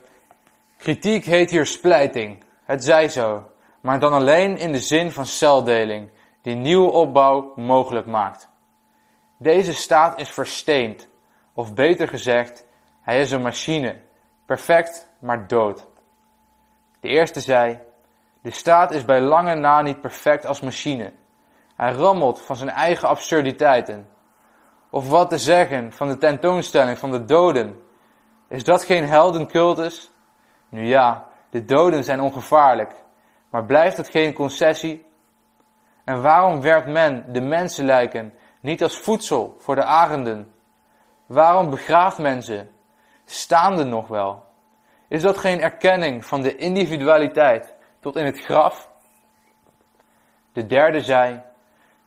Kritiek heet hier splijting. Het zij zo, maar dan alleen in de zin van celdeling, die nieuwe opbouw mogelijk maakt. Deze staat is versteend, of beter gezegd, hij is een machine, perfect maar dood. De eerste zei, de staat is bij lange na niet perfect als machine. Hij rammelt van zijn eigen absurditeiten. Of wat te zeggen van de tentoonstelling van de doden. Is dat geen heldencultus? Nu ja, de doden zijn ongevaarlijk, maar blijft het geen concessie? En waarom werpt men de mensenlijken niet als voedsel voor de arenden? Waarom begraaft men ze? Staande nog wel? Is dat geen erkenning van de individualiteit tot in het graf? De derde zei,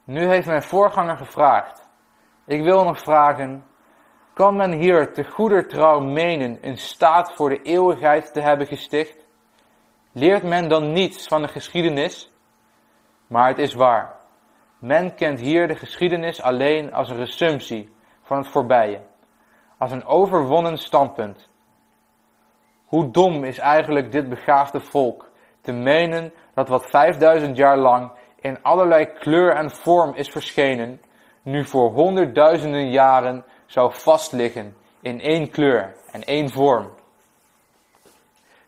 nu heeft mijn voorganger gevraagd. Ik wil nog vragen, kan men hier te goeder trouw menen een staat voor de eeuwigheid te hebben gesticht? Leert men dan niets van de geschiedenis? Maar het is waar. Men kent hier de geschiedenis alleen als een resumptie van het voorbije, als een overwonnen standpunt. Hoe dom is eigenlijk dit begaafde volk te menen dat wat 5000 jaar lang in allerlei kleur en vorm is verschenen, nu voor honderdduizenden jaren zou vastliggen in één kleur en één vorm.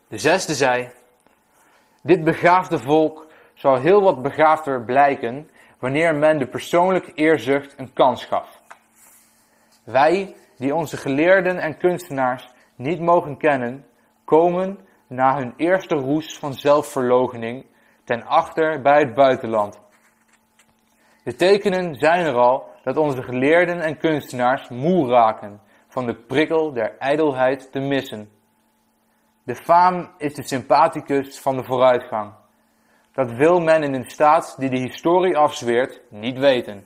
De zesde zei, dit begaafde volk zou heel wat begaafder blijken wanneer men de persoonlijke eerzucht een kans gaf. Wij, die onze geleerden en kunstenaars niet mogen kennen, komen na hun eerste roes van zelfverloochening ten achter bij het buitenland. De tekenen zijn er al dat onze geleerden en kunstenaars moe raken van de prikkel der ijdelheid te missen. De faam is de sympathicus van de vooruitgang. Dat wil men in een staat die de historie afzweert niet weten.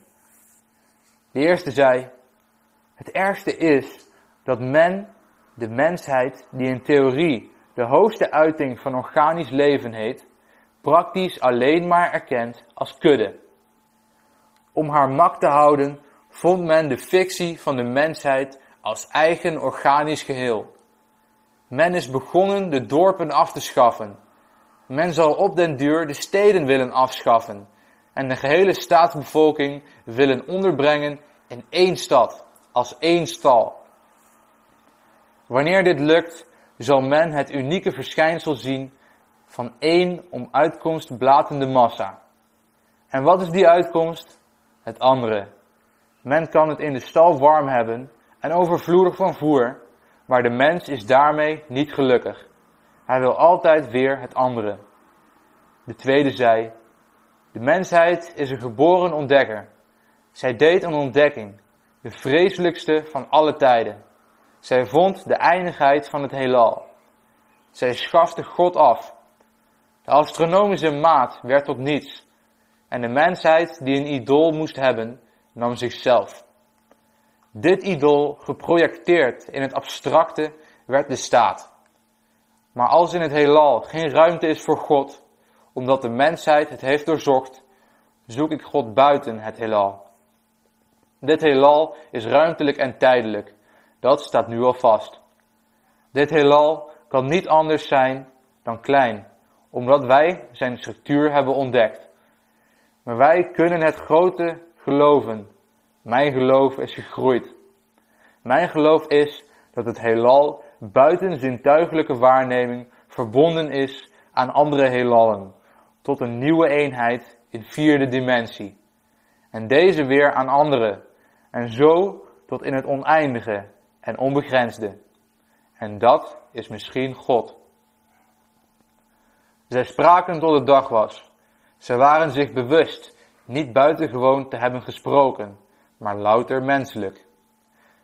De eerste zei, het ergste is dat men, de mensheid, die in theorie de hoogste uiting van organisch leven heet, praktisch alleen maar erkent als kudde. Om haar mak te houden, vond men de fictie van de mensheid als eigen organisch geheel. Men is begonnen de dorpen af te schaffen. Men zal op den duur de steden willen afschaffen en de gehele staatsbevolking willen onderbrengen in één stad, als één stal. Wanneer dit lukt, zal men het unieke verschijnsel zien van één om uitkomst blatende massa. En wat is die uitkomst? Het andere. Men kan het in de stal warm hebben en overvloedig van voer, maar de mens is daarmee niet gelukkig. Hij wil altijd weer het andere. De tweede zei, de mensheid is een geboren ontdekker. Zij deed een ontdekking, de vreselijkste van alle tijden. Zij vond de eindigheid van het heelal. Zij schafte God af. De astronomische maat werd tot niets. En de mensheid die een idool moest hebben, nam zichzelf. Dit idool, geprojecteerd in het abstracte, werd de staat. Maar als in het heelal geen ruimte is voor God, omdat de mensheid het heeft doorzocht, zoek ik God buiten het heelal. Dit heelal is ruimtelijk en tijdelijk. Dat staat nu al vast. Dit heelal kan niet anders zijn dan klein, omdat wij zijn structuur hebben ontdekt. Maar wij kunnen het grote geloven. Mijn geloof is gegroeid. Mijn geloof is dat het heelal buiten zintuigelijke waarneming verbonden is aan andere heelallen, tot een nieuwe eenheid in vierde dimensie. En deze weer aan andere, en zo tot in het oneindige en onbegrensde. En dat is misschien God. Zij spraken tot het dag was. Zij waren zich bewust niet buitengewoon te hebben gesproken, maar louter menselijk.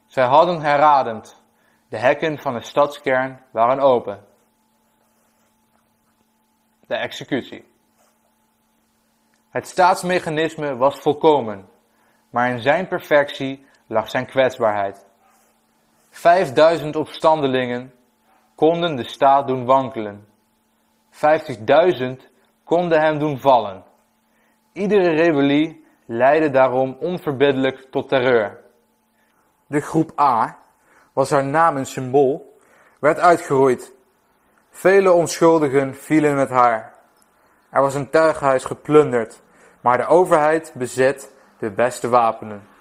Zij hadden herradend. De hekken van de stadskern waren open. De executie. Het staatsmechanisme was volkomen, maar in zijn perfectie lag zijn kwetsbaarheid. Vijfduizend opstandelingen konden de staat doen wankelen. Vijftigduizend konden hem doen vallen. Iedere rebellie leidde daarom onverbiddelijk tot terreur. De groep A, was haar naam een symbool, werd uitgeroeid. Vele onschuldigen vielen met haar. Er was een tuighuis geplunderd, maar de overheid bezet de beste wapenen.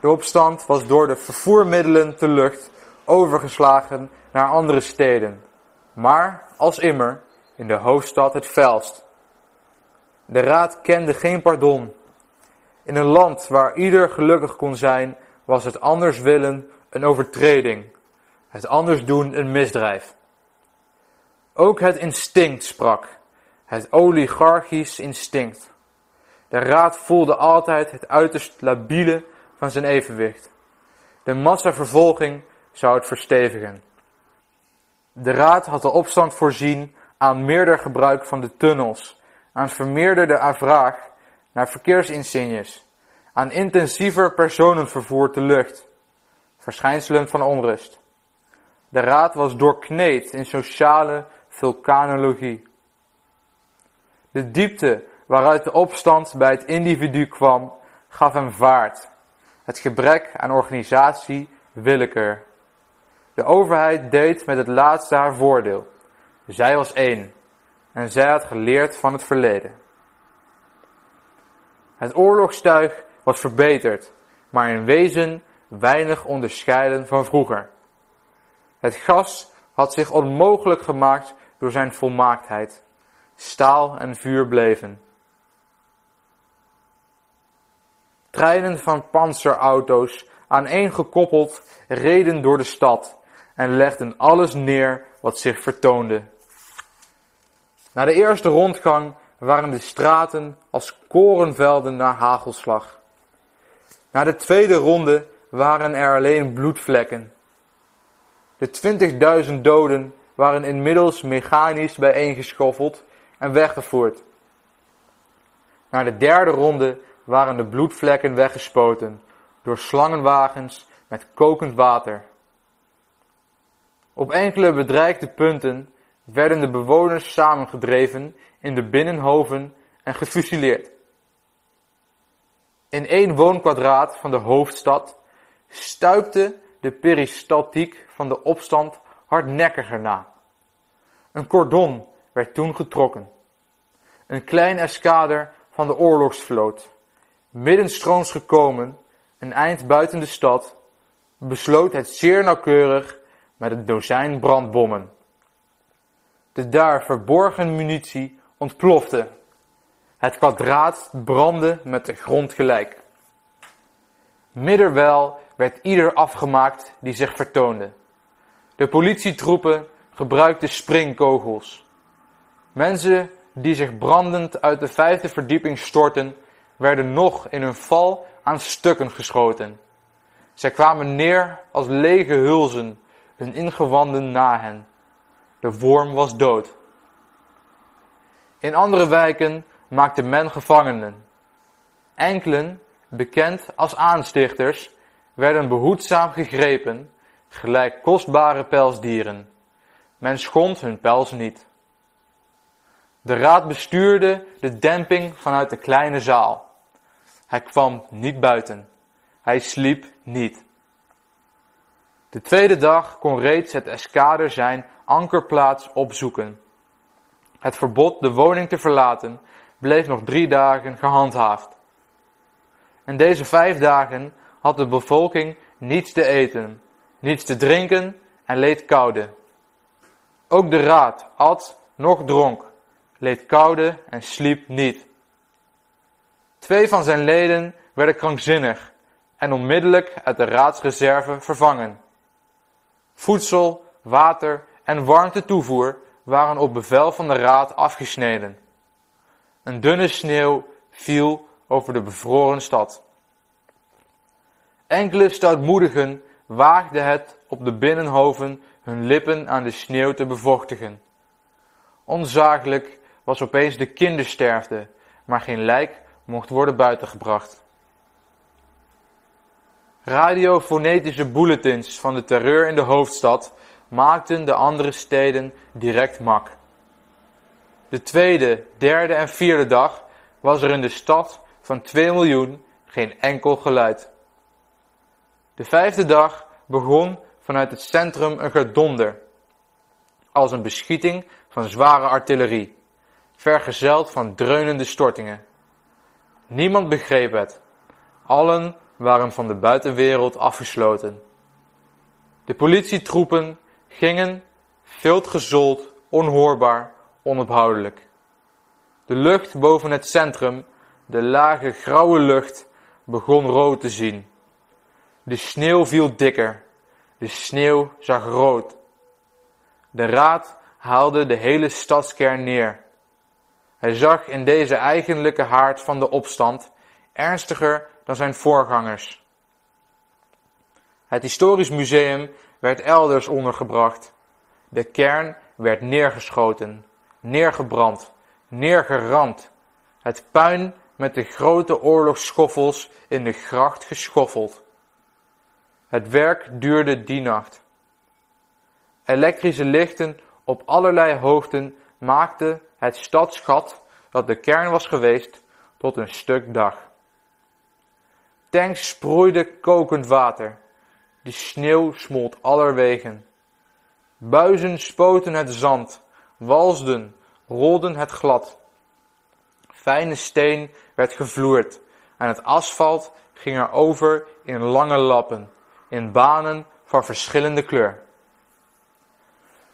De opstand was door de vervoermiddelen te lucht overgeslagen naar andere steden, maar als immer in de hoofdstad het felst. De raad kende geen pardon. In een land waar ieder gelukkig kon zijn, was het anders willen een overtreding, het anders doen een misdrijf. Ook het instinct sprak, het oligarchisch instinct. De raad voelde altijd het uiterst labiele van zijn evenwicht. De massavervolging zou het verstevigen. De raad had de opstand voorzien aan meerder gebruik van de tunnels, aan vermeerderde avraag naar verkeersinsignes, aan intensiever personenvervoer te lucht, verschijnselen van onrust. De raad was doorkneed in sociale vulkanologie. De diepte waaruit de opstand bij het individu kwam, gaf hem vaart. Het gebrek aan organisatie, willekeur. De overheid deed met het laatste haar voordeel. Zij was één en zij had geleerd van het verleden. Het oorlogstuig was verbeterd, maar in wezen weinig onderscheiden van vroeger. Het gas had zich onmogelijk gemaakt door zijn volmaaktheid. Staal en vuur bleven. Treinen van panzerauto's aaneengekoppeld reden door de stad en legden alles neer wat zich vertoonde. Na de eerste rondgang waren de straten als korenvelden na hagelslag. Na de tweede ronde waren er alleen bloedvlekken. De 20.000 doden waren inmiddels mechanisch bijeengeschoffeld en weggevoerd. Na de derde ronde waren de bloedvlekken weggespoten door slangenwagens met kokend water. Op enkele bedreigde punten werden de bewoners samengedreven in de binnenhoven en gefusileerd. In één woonkwadraat van de hoofdstad stuipte de peristaltiek van de opstand hardnekkiger na. Een cordon werd toen getrokken. Een klein eskader van de oorlogsvloot, middenstrooms gekomen, een eind buiten de stad, besloot het zeer nauwkeurig met een dozijn brandbommen. De daar verborgen munitie ontplofte. Het kwadraat brandde met de grond gelijk. Midderwel werd ieder afgemaakt die zich vertoonde. De politietroepen gebruikten springkogels. Mensen die zich brandend uit de vijfde verdieping stortten, werden nog in hun val aan stukken geschoten. Zij kwamen neer als lege hulzen, hun ingewanden na hen. De worm was dood. In andere wijken maakte men gevangenen. Enkelen, bekend als aanstichters, werden behoedzaam gegrepen, gelijk kostbare pelsdieren. Men schond hun pels niet. De raad bestuurde de demping vanuit de kleine zaal. Hij kwam niet buiten. Hij sliep niet. De tweede dag kon reeds het eskader zijn ankerplaats opzoeken. Het verbod de woning te verlaten bleef nog drie dagen gehandhaafd. In deze vijf dagen had de bevolking niets te eten, niets te drinken en leed koude. Ook de raad at, nog dronk, leed koude en sliep niet. Twee van zijn leden werden krankzinnig en onmiddellijk uit de raadsreserve vervangen. Voedsel, water en warmtetoevoer waren op bevel van de raad afgesneden. Een dunne sneeuw viel over de bevroren stad. Enkele stoutmoedigen waagden het op de binnenhoven hun lippen aan de sneeuw te bevochtigen. Onzagelijk was opeens de kindersterfte, maar geen lijk mocht worden buitengebracht. Radiofonetische bulletins van de terreur in de hoofdstad maakten de andere steden direct mak. De tweede, derde en vierde dag was er in de stad van 2 miljoen geen enkel geluid. De vijfde dag begon vanuit het centrum een gedonder, als een beschieting van zware artillerie, vergezeld van dreunende stortingen. Niemand begreep het. Allen waren van de buitenwereld afgesloten. De politietroepen gingen, veel gezold, onhoorbaar, onophoudelijk. De lucht boven het centrum, de lage grauwe lucht, begon rood te zien. De sneeuw viel dikker, de sneeuw zag rood. De raad haalde de hele stadskern neer. Hij zag in deze eigenlijke haard van de opstand ernstiger dan zijn voorgangers. Het historisch museum werd elders ondergebracht. De kern werd neergeschoten, neergebrand, neergeramd. Het puin met de grote oorlogsschoffels in de gracht geschoffeld. Het werk duurde die nacht. Elektrische lichten op allerlei hoogten maakten het stadsgat dat de kern was geweest tot een stuk dag. Tanks sproeiden kokend water. De sneeuw smolt allerwegen. Buizen spoten het zand, walsden, rolden het glad. Fijne steen werd gevloerd en het asfalt ging er over in lange lappen, in banen van verschillende kleur.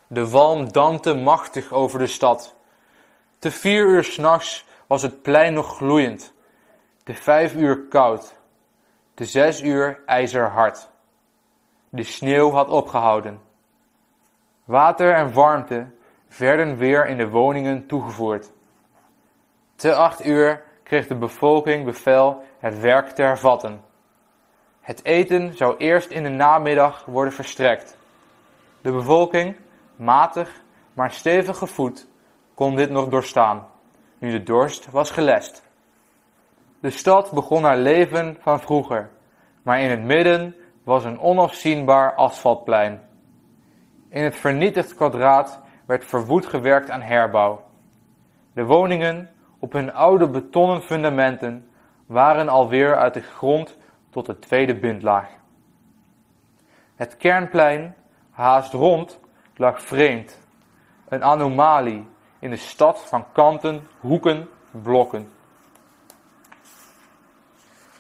De walm dampte machtig over de stad. Te vier uur s'nachts was het plein nog gloeiend, te vijf uur koud, te zes uur ijzerhard. De sneeuw had opgehouden. Water en warmte werden weer in de woningen toegevoerd. Te acht uur kreeg de bevolking bevel het werk te hervatten. Het eten zou eerst in de namiddag worden verstrekt. De bevolking, matig maar stevig gevoed, kon dit nog doorstaan, nu de dorst was gelest. De stad begon haar leven van vroeger, maar in het midden was een onafzienbaar asfaltplein. In het vernietigd kwadraat werd verwoed gewerkt aan herbouw. De woningen, op hun oude betonnen fundamenten, waren alweer uit de grond tot de tweede bindlaag. Het kernplein, haast rond, lag vreemd, een anomalie in de stad van kanten, hoeken, blokken.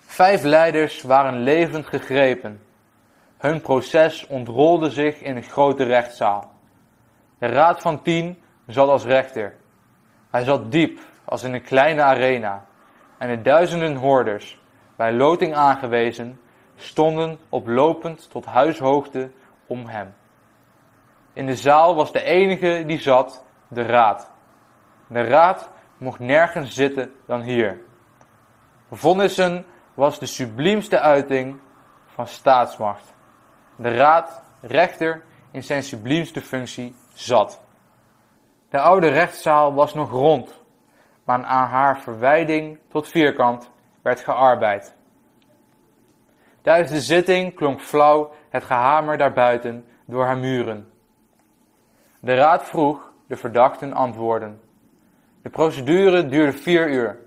Vijf leiders waren levend gegrepen. Hun proces ontrolde zich in een grote rechtszaal. De Raad van Tien zat als rechter. Hij zat diep, als in een kleine arena, en de duizenden hoorders, bij loting aangewezen, stonden oplopend tot huishoogte om hem. In de zaal was de enige die zat, de raad. De raad mocht nergens zitten dan hier. Vonnissen was de subliemste uiting van staatsmacht. De raad, rechter, in zijn subliemste functie zat. De oude rechtszaal was nog rond, maar aan haar verwijding tot vierkant werd gearbeid. Tijdens de zitting klonk flauw het gehamer daarbuiten door haar muren. De raad vroeg, de verdachten antwoorden. De procedure duurde vier uur.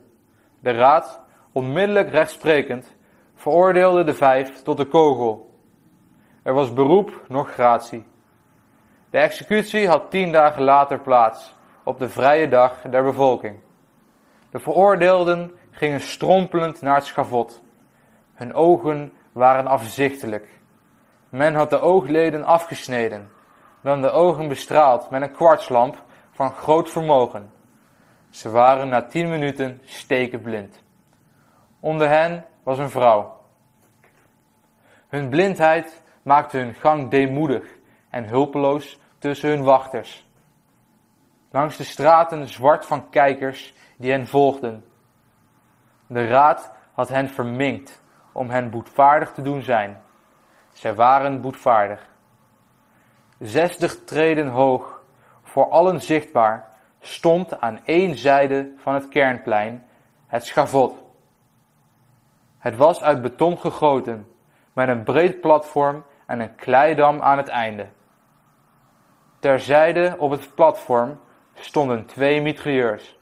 De raad, onmiddellijk rechtsprekend, veroordeelde de vijf tot de kogel. Er was beroep, nog gratie. De executie had tien dagen later plaats, op de vrije dag der bevolking. De veroordeelden gingen strompelend naar het schavot. Hun ogen waren afzichtelijk. Men had de oogleden afgesneden, dan de ogen bestraald met een kwartslamp van groot vermogen. Ze waren na tien minuten stekenblind. Onder hen was een vrouw. Hun blindheid maakte hun gang deemoedig en hulpeloos tussen hun wachters. Langs de straten zwart van kijkers die hen volgden. De raad had hen verminkt om hen boetvaardig te doen zijn. Zij waren boetvaardig. Zestig treden hoog, voor allen zichtbaar, stond aan één zijde van het kernplein het schavot. Het was uit beton gegoten, met een breed platform en een kleidam aan het einde. Terzijde op het platform stonden twee mitrailleurs.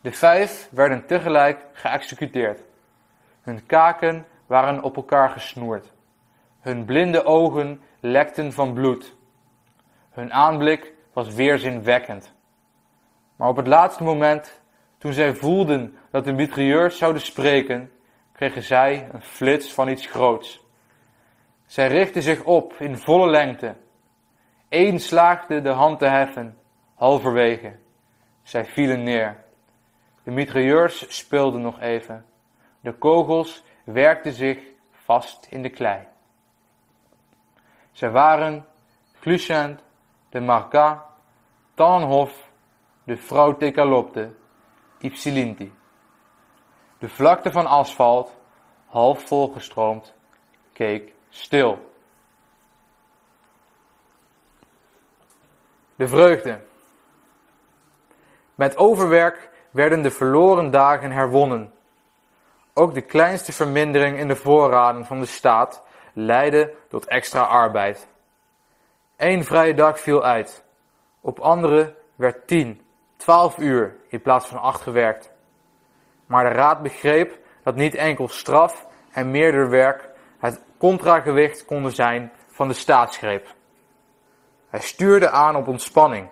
De vijf werden tegelijk geëxecuteerd. Hun kaken waren op elkaar gesnoerd. Hun blinde ogen lekten van bloed. Hun aanblik was weerzinwekkend. Maar op het laatste moment, toen zij voelden dat de mitrailleurs zouden spreken, kregen zij een flits van iets groots. Zij richtten zich op in volle lengte. Eén slaagde de hand te heffen, halverwege. Zij vielen neer. De mitrailleurs speelden nog even. De kogels werkten zich vast in de klei. Zij waren Cluchent, de Marca, Tannenhof, de vrouw Tekalopte, Ypsilinti. De vlakte van asfalt, half volgestroomd, keek stil. De vreugde. Met overwerk werden de verloren dagen herwonnen. Ook de kleinste vermindering in de voorraden van de staat leidde tot extra arbeid. Eén vrije dag viel uit. Op andere werd tien, twaalf uur in plaats van acht gewerkt. Maar de raad begreep dat niet enkel straf en meerder werk het contragewicht konden zijn van de staatsgreep. Hij stuurde aan op ontspanning.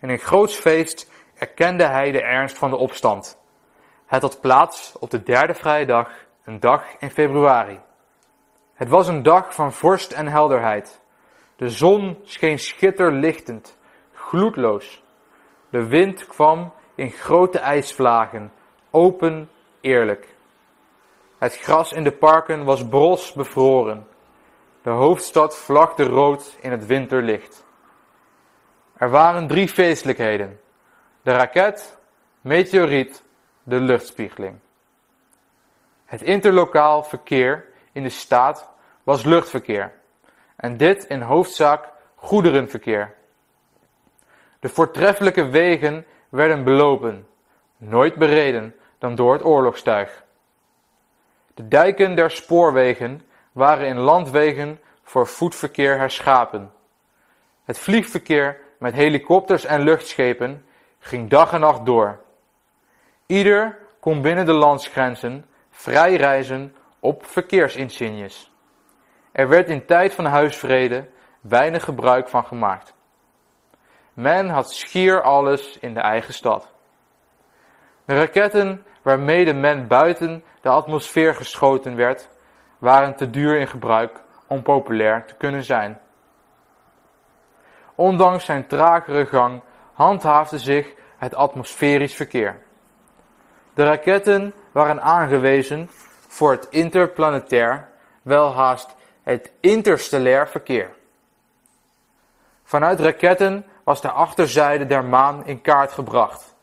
In een groots feest erkende hij de ernst van de opstand. Het had plaats op de derde vrije dag, een dag in februari. Het was een dag van vorst en helderheid. De zon scheen schitterlichtend, gloedloos. De wind kwam in grote ijsvlagen, open, eerlijk. Het gras in de parken was bros bevroren. De hoofdstad vlagde rood in het winterlicht. Er waren drie feestelijkheden: de raket, meteoriet, de luchtspiegeling. Het interlokaal verkeer in de staat was luchtverkeer en dit in hoofdzaak goederenverkeer. De voortreffelijke wegen werden belopen, nooit bereden dan door het oorlogstuig. De dijken der spoorwegen waren in landwegen voor voetverkeer herschapen. Het vliegverkeer met helikopters en luchtschepen ging dag en nacht door. Ieder kon binnen de landsgrenzen vrij reizen op verkeersinsignes. Er werd in tijd van huisvrede weinig gebruik van gemaakt. Men had schier alles in de eigen stad. De raketten waarmede men buiten de atmosfeer geschoten werd, waren te duur in gebruik om populair te kunnen zijn. Ondanks zijn tragere gang handhaafde zich het atmosferisch verkeer. De raketten waren aangewezen voor het interplanetair, welhaast het interstellair verkeer. Vanuit raketten was de achterzijde der maan in kaart gebracht.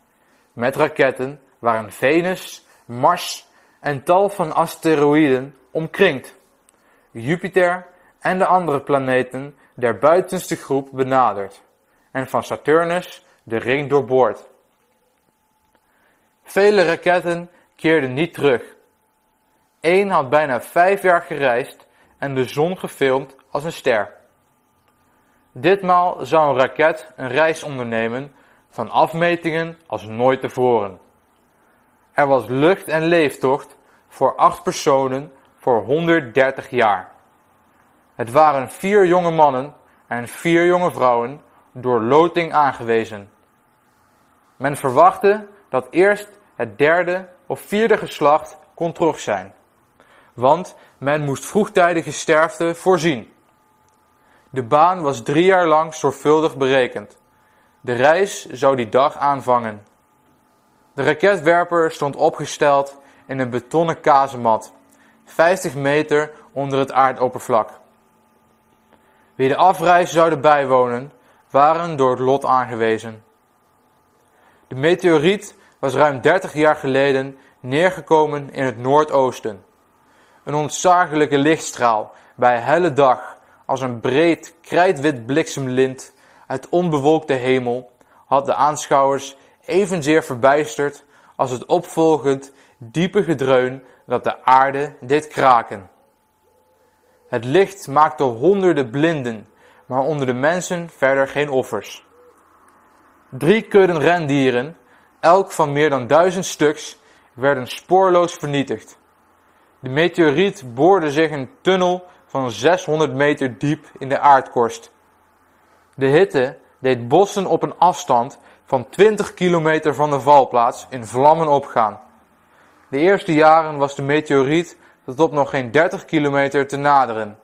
Met raketten waren Venus, Mars en tal van asteroïden omkringd. Jupiter en de andere planeten der buitenste groep benaderd. En van Saturnus de ring doorboord. Vele raketten keerden niet terug. Eén had bijna vijf jaar gereisd en de zon gefilmd als een ster. Ditmaal zou een raket een reis ondernemen van afmetingen als nooit tevoren. Er was lucht- en leeftocht voor acht personen voor 130 jaar. Het waren vier jonge mannen en vier jonge vrouwen door loting aangewezen. Men verwachtte dat eerst het derde of vierde geslacht kon terug zijn, want men moest vroegtijdige sterfte voorzien. De baan was drie jaar lang zorgvuldig berekend. De reis zou die dag aanvangen. De raketwerper stond opgesteld in een betonnen kazemat, 50 meter onder het aardoppervlak. Wie de afreis zouden bijwonen, waren door het lot aangewezen. De meteoriet was ruim 30 jaar geleden neergekomen in het Noordoosten. Een ontzaglijke lichtstraal bij helle dag, als een breed krijtwit bliksemlint uit onbewolkte hemel, had de aanschouwers evenzeer verbijsterd als het opvolgend diepe gedreun dat de aarde deed kraken. Het licht maakte honderden blinden, maar onder de mensen verder geen offers. Drie kudden rendieren, elk van meer dan duizend stuks, werden spoorloos vernietigd. De meteoriet boorde zich een tunnel van 600 meter diep in de aardkorst. De hitte deed bossen op een afstand van 20 kilometer van de valplaats in vlammen opgaan. De eerste jaren was de meteoriet tot op nog geen 30 kilometer te naderen.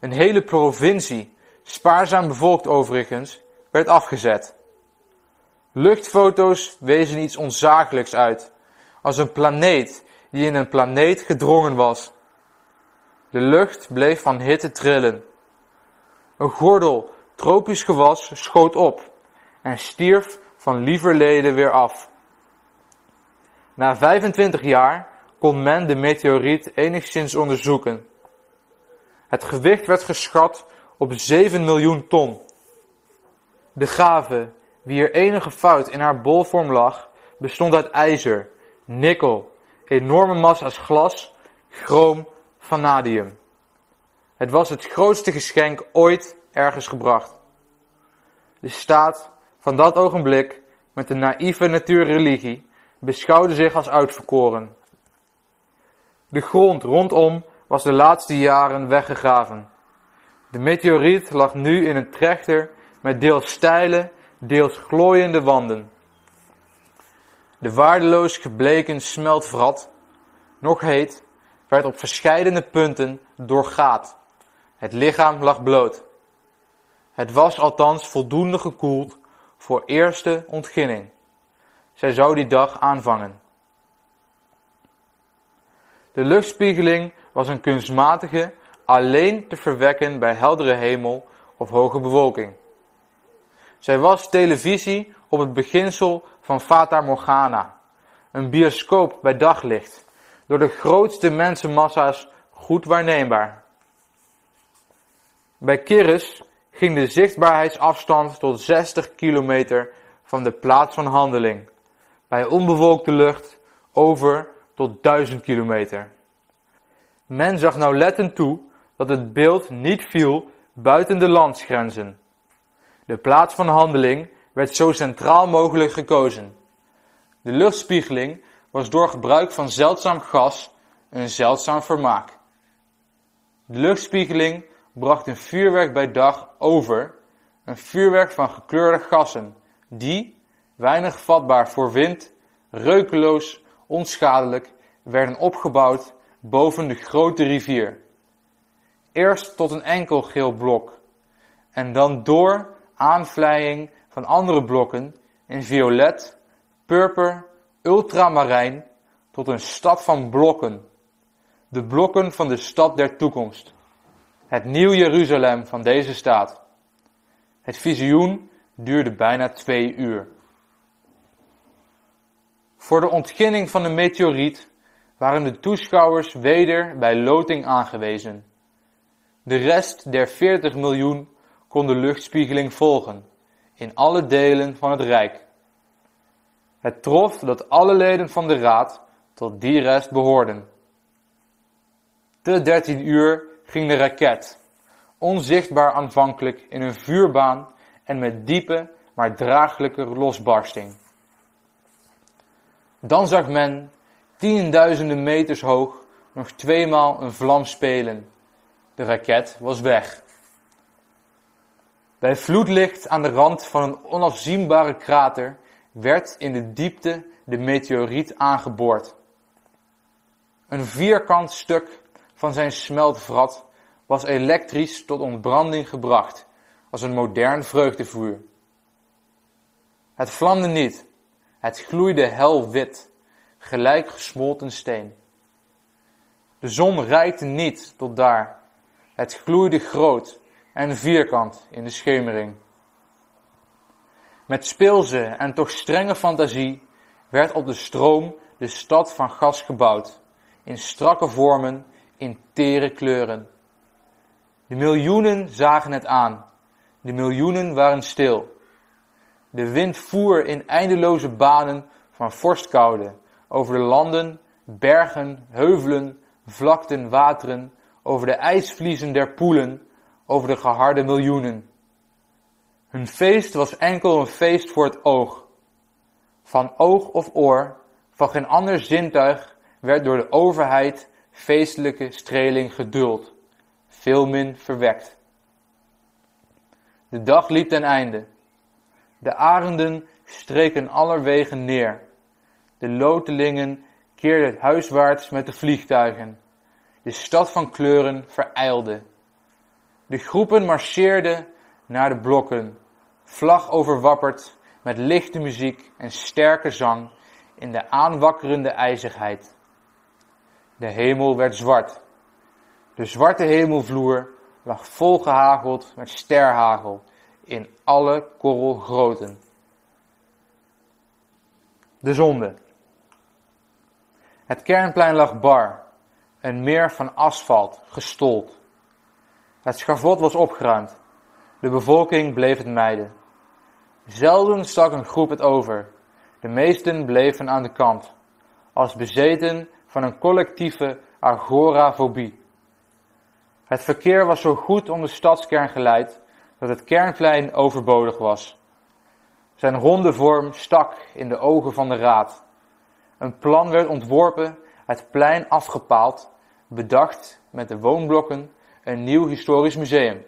Een hele provincie, spaarzaam bevolkt overigens, werd afgezet. Luchtfoto's wezen iets onzagelijks uit, als een planeet die in een planeet gedrongen was. De lucht bleef van hitte trillen. Een gordel tropisch gewas schoot op en stierf van lieverleden weer af. Na 25 jaar kon men de meteoriet enigszins onderzoeken. Het gewicht werd geschat op 7 miljoen ton. De gave, wie er enige fout in haar bolvorm lag, bestond uit ijzer, nikkel, enorme massa's glas, chroom, vanadium. Het was het grootste geschenk ooit ergens gebracht. De staat van dat ogenblik met de naïeve natuurreligie beschouwde zich als uitverkoren. De grond rondom was de laatste jaren weggegraven. De meteoriet lag nu in een trechter met deels steile, deels glooiende wanden. De waardeloos gebleken smeltvrat, nog heet, werd op verschillende punten doorgaat. Het lichaam lag bloot. Het was althans voldoende gekoeld voor eerste ontginning. Zij zou die dag aanvangen. De luchtspiegeling was een kunstmatige, alleen te verwekken bij heldere hemel of hoge bewolking. Zij was televisie op het beginsel van Fata Morgana, een bioscoop bij daglicht, door de grootste mensenmassa's goed waarneembaar. Bij Kiris ging de zichtbaarheidsafstand tot 60 kilometer van de plaats van handeling, bij onbewolkte lucht over tot 1000 kilometer. Men zag nauwlettend toe dat het beeld niet viel buiten de landsgrenzen. De plaats van handeling werd zo centraal mogelijk gekozen. De luchtspiegeling was door gebruik van zeldzaam gas een zeldzaam vermaak. De luchtspiegeling bracht een vuurwerk bij dag over, een vuurwerk van gekleurde gassen, die, weinig vatbaar voor wind, reukeloos, onschadelijk, werden opgebouwd boven de grote rivier. Eerst tot een enkel geel blok, en dan door aanvlijing van andere blokken in violet, purper, ultramarijn tot een stad van blokken. De blokken van de stad der toekomst. Het nieuw Jeruzalem van deze staat. Het visioen duurde bijna twee uur. Voor de ontginning van de meteoriet waren de toeschouwers weder bij loting aangewezen. De rest der 40 miljoen kon de luchtspiegeling volgen, in alle delen van het Rijk. Het trof dat alle leden van de raad tot die rest behoorden. Te 13 uur ging de raket, onzichtbaar aanvankelijk in een vuurbaan en met diepe maar draaglijke losbarsting. Dan zag men, tienduizenden meters hoog, nog tweemaal een vlam spelen. De raket was weg. Bij vloedlicht aan de rand van een onafzienbare krater werd in de diepte de meteoriet aangeboord. Een vierkant stuk van zijn smeltvrat was elektrisch tot ontbranding gebracht als een modern vreugdevuur. Het vlamde niet, het gloeide helwit, gelijk gesmolten steen. De zon reikte niet tot daar, het gloeide groot en vierkant in de schemering. Met speelse en toch strenge fantasie werd op de stroom de stad van gas gebouwd, in strakke vormen, in tere kleuren. De miljoenen zagen het aan, de miljoenen waren stil. De wind voer in eindeloze banen van vorstkoude over de landen, bergen, heuvelen, vlakten, wateren, over de ijsvliezen der poelen, over de geharde miljoenen. Hun feest was enkel een feest voor het oog. Van oog of oor, van geen ander zintuig, werd door de overheid feestelijke streling geduld, veelmin verwekt. De dag liep ten einde. De arenden streken allerwegen neer. De lotelingen keerden huiswaarts met de vliegtuigen. De stad van kleuren vereilde. De groepen marcheerden naar de blokken, vlag overwapperd met lichte muziek en sterke zang in de aanwakkerende ijzigheid. De hemel werd zwart. De zwarte hemelvloer lag volgehageld met sterhagel in alle korrelgrootten. De zonde. Het kernplein lag bar, een meer van asfalt, gestold. Het schavot was opgeruimd. De bevolking bleef het mijden. Zelden stak een groep het over. De meesten bleven aan de kant, als bezeten van een collectieve agorafobie. Het verkeer was zo goed om de stadskern geleid dat het kernplein overbodig was. Zijn ronde vorm stak in de ogen van de raad. Een plan werd ontworpen, het plein afgepaald, bedacht met de woonblokken een nieuw historisch museum.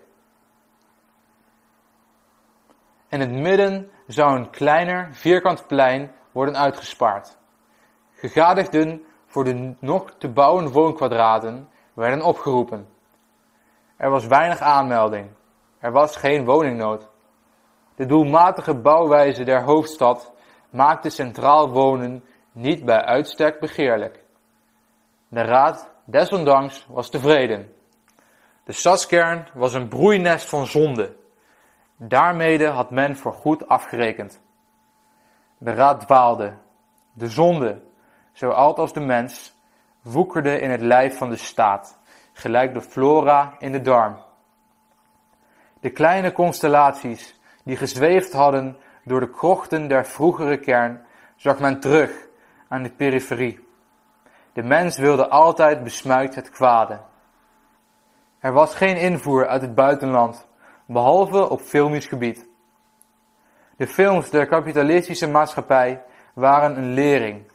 In het midden zou een kleiner vierkant plein worden uitgespaard. Gegadigden voor de nog te bouwen woonkwadraten werden opgeroepen. Er was weinig aanmelding. Er was geen woningnood. De doelmatige bouwwijze der hoofdstad maakte centraal wonen niet bij uitstek begeerlijk. De raad, desondanks, was tevreden. De stadskern was een broeinest van zonde. Daarmede had men voor goed afgerekend. De raad dwaalde. De zonde, zo oud als de mens, woekerde in het lijf van de staat, gelijk de flora in de darm. De kleine constellaties die gezweefd hadden door de krochten der vroegere kern, zag men terug aan de periferie. De mens wilde altijd besmuikt het kwade. Er was geen invoer uit het buitenland, behalve op filmisch gebied. De films der kapitalistische maatschappij waren een lering.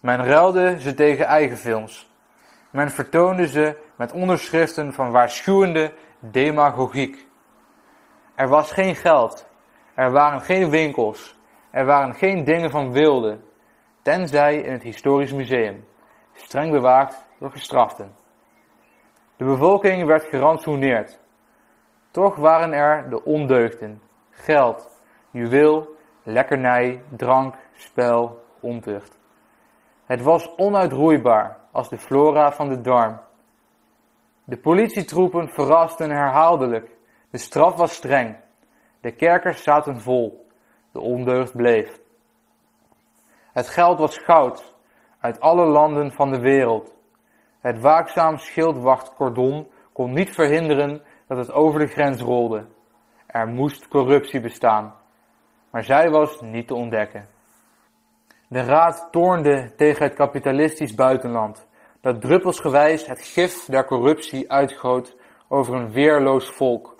Men ruilde ze tegen eigen films. Men vertoonde ze met onderschriften van waarschuwende demagogiek. Er was geen geld. Er waren geen winkels. Er waren geen dingen van wilde. Tenzij in het historisch museum. Streng bewaakt door gestraften. De bevolking werd gerantsoeneerd. Toch waren er de ondeugden. Geld, juweel, lekkernij, drank, spel, ontucht. Het was onuitroeibaar als de flora van de darm. De politietroepen verrasten herhaaldelijk. De straf was streng. De kerkers zaten vol. De ondeugd bleef. Het geld was goud uit alle landen van de wereld. Het waakzaam schildwachtkordon kon niet verhinderen dat het over de grens rolde. Er moest corruptie bestaan, maar zij was niet te ontdekken. De raad toornde tegen het kapitalistisch buitenland, dat druppelsgewijs het gif der corruptie uitgoot over een weerloos volk.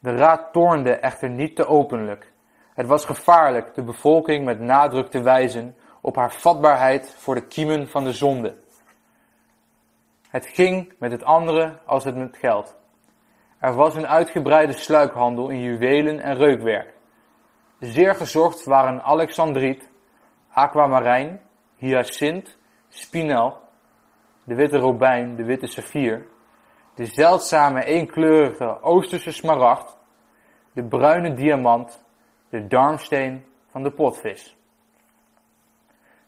De raad toornde echter niet te openlijk. Het was gevaarlijk de bevolking met nadruk te wijzen op haar vatbaarheid voor de kiemen van de zonde. Het ging met het andere als het met geld. Er was een uitgebreide sluikhandel in juwelen en reukwerk. Zeer gezocht waren alexandriet, aquamarijn, hyacint, spinel, de witte robijn, de witte saffier, de zeldzame eenkleurige oosterse smaragd, de bruine diamant, de darmsteen van de potvis.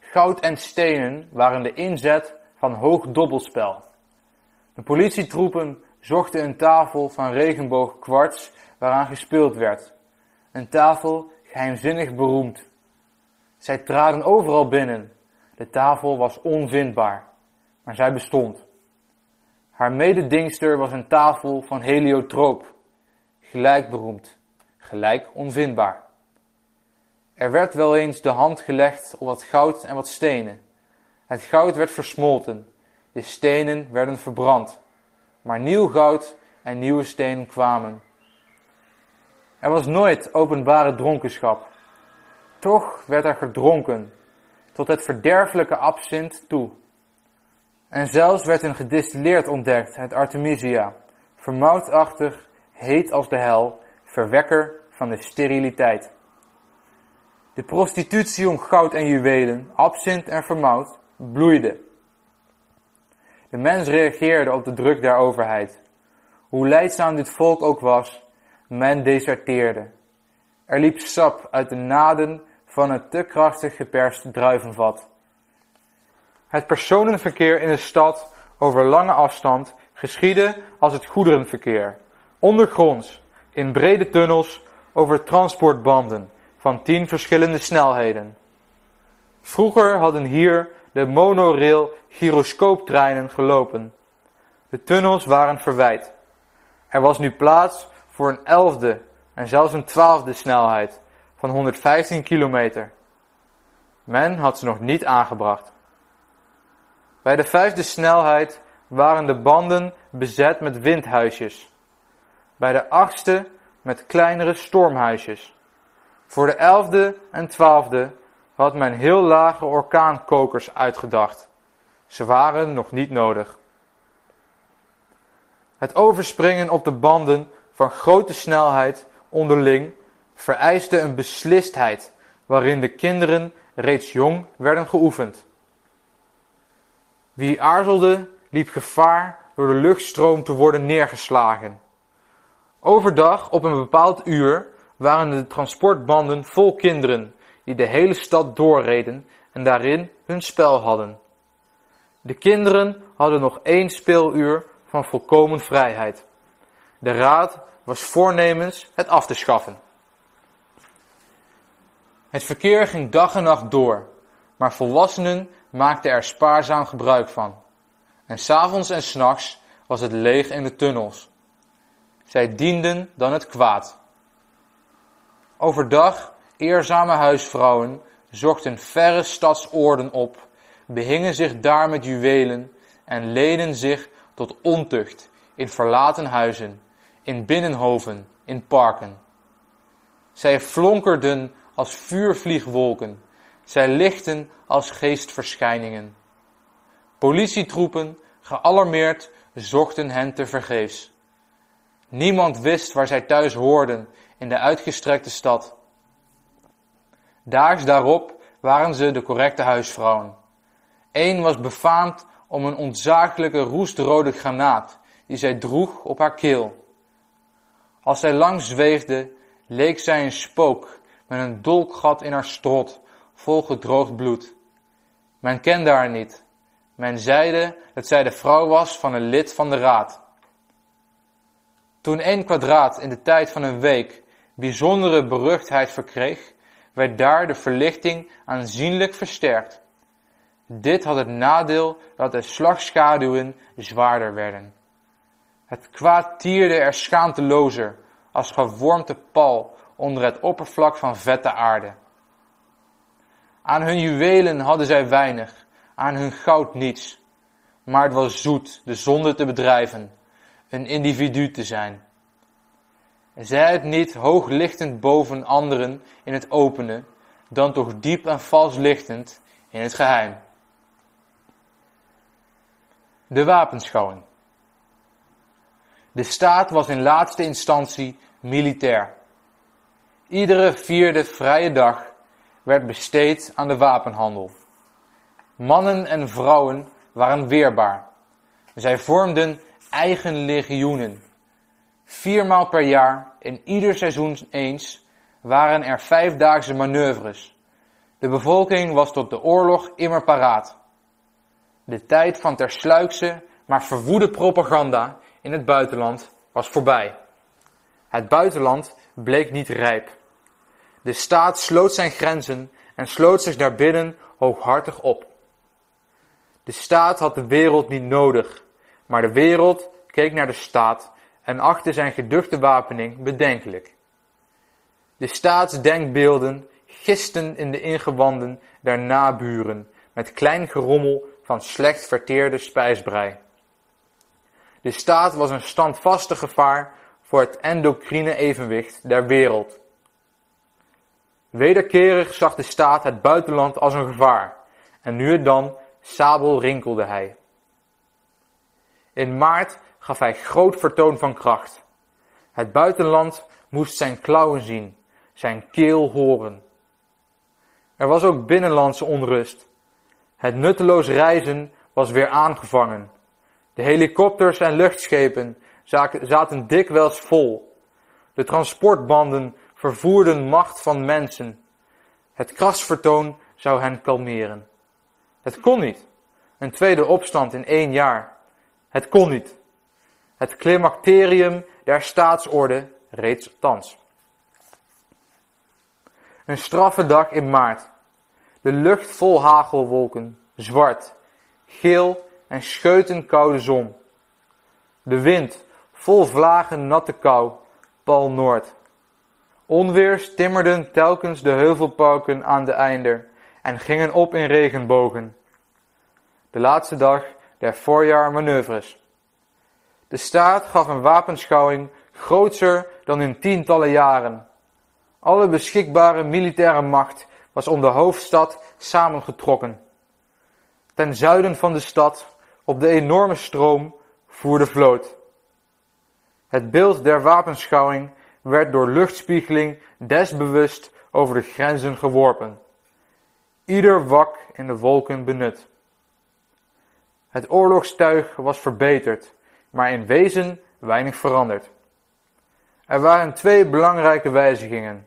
Goud en stenen waren de inzet van hoog dobbelspel. De politietroepen zochten een tafel van regenboogkwarts waaraan gespeeld werd. Een tafel geheimzinnig beroemd. Zij traden overal binnen. De tafel was onvindbaar, maar zij bestond. Haar mededingster was een tafel van heliotroop, gelijk beroemd, gelijk onvindbaar. Er werd wel eens de hand gelegd op wat goud en wat stenen. Het goud werd versmolten, de stenen werden verbrand, maar nieuw goud en nieuwe stenen kwamen. Er was nooit openbare dronkenschap. Toch werd er gedronken, tot het verderfelijke absint toe. En zelfs werd een gedistilleerd ontdekt, het Artemisia, vermoutachtig, heet als de hel, verwekker van de steriliteit. De prostitutie om goud en juwelen, absint en vermout, bloeide. De mens reageerde op de druk der overheid. Hoe leidzaam dit volk ook was, men deserteerde. Er liep sap uit de naden van het te krachtig geperste druivenvat. Het personenverkeer in de stad over lange afstand geschiedde als het goederenverkeer, ondergronds, in brede tunnels over transportbanden van tien verschillende snelheden. Vroeger hadden hier de monorail gyroscooptreinen gelopen. De tunnels waren verwijt. Er was nu plaats voor een elfde en zelfs een twaalfde snelheid van 115 kilometer. Men had ze nog niet aangebracht. Bij de vijfde snelheid waren de banden bezet met windhuisjes. Bij de achtste met kleinere stormhuisjes. Voor de elfde en twaalfde had men heel lage orkaankokers uitgedacht. Ze waren nog niet nodig. Het overspringen op de banden van grote snelheid onderling vereiste een beslistheid waarin de kinderen reeds jong werden geoefend. Wie aarzelde, liep gevaar door de luchtstroom te worden neergeslagen. Overdag, op een bepaald uur, waren de transportbanden vol kinderen die de hele stad doorreden en daarin hun spel hadden. De kinderen hadden nog één speeluur van volkomen vrijheid. De raad was voornemens het af te schaffen. Het verkeer ging dag en nacht door, maar volwassenen maakten er spaarzaam gebruik van. En s'avonds en s'nachts was het leeg in de tunnels. Zij dienden dan het kwaad. Overdag eerzame huisvrouwen zochten verre stadsoorden op, behingen zich daar met juwelen en leden zich tot ontucht in verlaten huizen, in binnenhoven, in parken. Zij flonkerden als vuurvliegwolken, zij lichten als geestverschijningen. Politietroepen, gealarmeerd, zochten hen te vergeefs. Niemand wist waar zij thuis hoorden in de uitgestrekte stad. Daags daarop waren ze de correcte huisvrouwen. Eén was befaamd om een ontzaglijke roestrode granaat die zij droeg op haar keel. Als zij lang zweefde, leek zij een spook met een dolkgat in haar strot, vol gedroogd bloed. Men kende haar niet. Men zeide dat zij de vrouw was van een lid van de raad. Toen één kwadraat in de tijd van een week bijzondere beruchtheid verkreeg, werd daar de verlichting aanzienlijk versterkt. Dit had het nadeel dat de slagschaduwen zwaarder werden. Het kwaad tierde er schaamtelozer als gewormte pal onder het oppervlak van vette aarde. Aan hun juwelen hadden zij weinig, aan hun goud niets. Maar het was zoet de zonde te bedrijven, een individu te zijn. Zij het niet hooglichtend boven anderen in het opene, dan toch diep en vals lichtend in het geheim. De wapenschouwing. De staat was in laatste instantie militair. Iedere vierde vrije dag werd besteed aan de wapenhandel. Mannen en vrouwen waren weerbaar. Zij vormden eigen legioenen. Viermaal per jaar, in ieder seizoen eens, waren er vijfdaagse manoeuvres. De bevolking was tot de oorlog immer paraat. De tijd van tersluikse, maar verwoede propaganda in het buitenland was voorbij. Het buitenland bleek niet rijp. De staat sloot zijn grenzen en sloot zich daarbinnen hooghartig op. De staat had de wereld niet nodig, maar de wereld keek naar de staat en achtte zijn geduchte wapening bedenkelijk. De staatsdenkbeelden gisten in de ingewanden der naburen met klein gerommel van slecht verteerde spijsbrei. De staat was een standvastig gevaar voor het endocrine evenwicht der wereld. Wederkerig zag de staat het buitenland als een gevaar en nu en dan sabel rinkelde hij. In maart gaf hij groot vertoon van kracht. Het buitenland moest zijn klauwen zien, zijn keel horen. Er was ook binnenlandse onrust. Het nutteloos reizen was weer aangevangen. De helikopters en luchtschepen zaten dikwijls vol. De transportbanden vervoerden macht van mensen. Het krasvertoon zou hen kalmeren. Het kon niet. Een tweede opstand in één jaar. Het kon niet. Het climacterium der staatsorde reeds thans. Een straffe dag in maart. De lucht vol hagelwolken, zwart, geel en scheuten koude zon. De wind vol vlagen natte kou, pal noord. Onweers timmerden telkens de heuvelpauken aan de einder en gingen op in regenbogen. De laatste dag der voorjaarmanoeuvres. De staat gaf een wapenschouwing groter dan in tientallen jaren. Alle beschikbare militaire macht was om de hoofdstad samengetrokken. Ten zuiden van de stad, op de enorme stroom, voer de vloot. Het beeld der wapenschouwing werd door luchtspiegeling desbewust over de grenzen geworpen. Ieder wak in de wolken benut. Het oorlogstuig was verbeterd, maar in wezen weinig veranderd. Er waren twee belangrijke wijzigingen.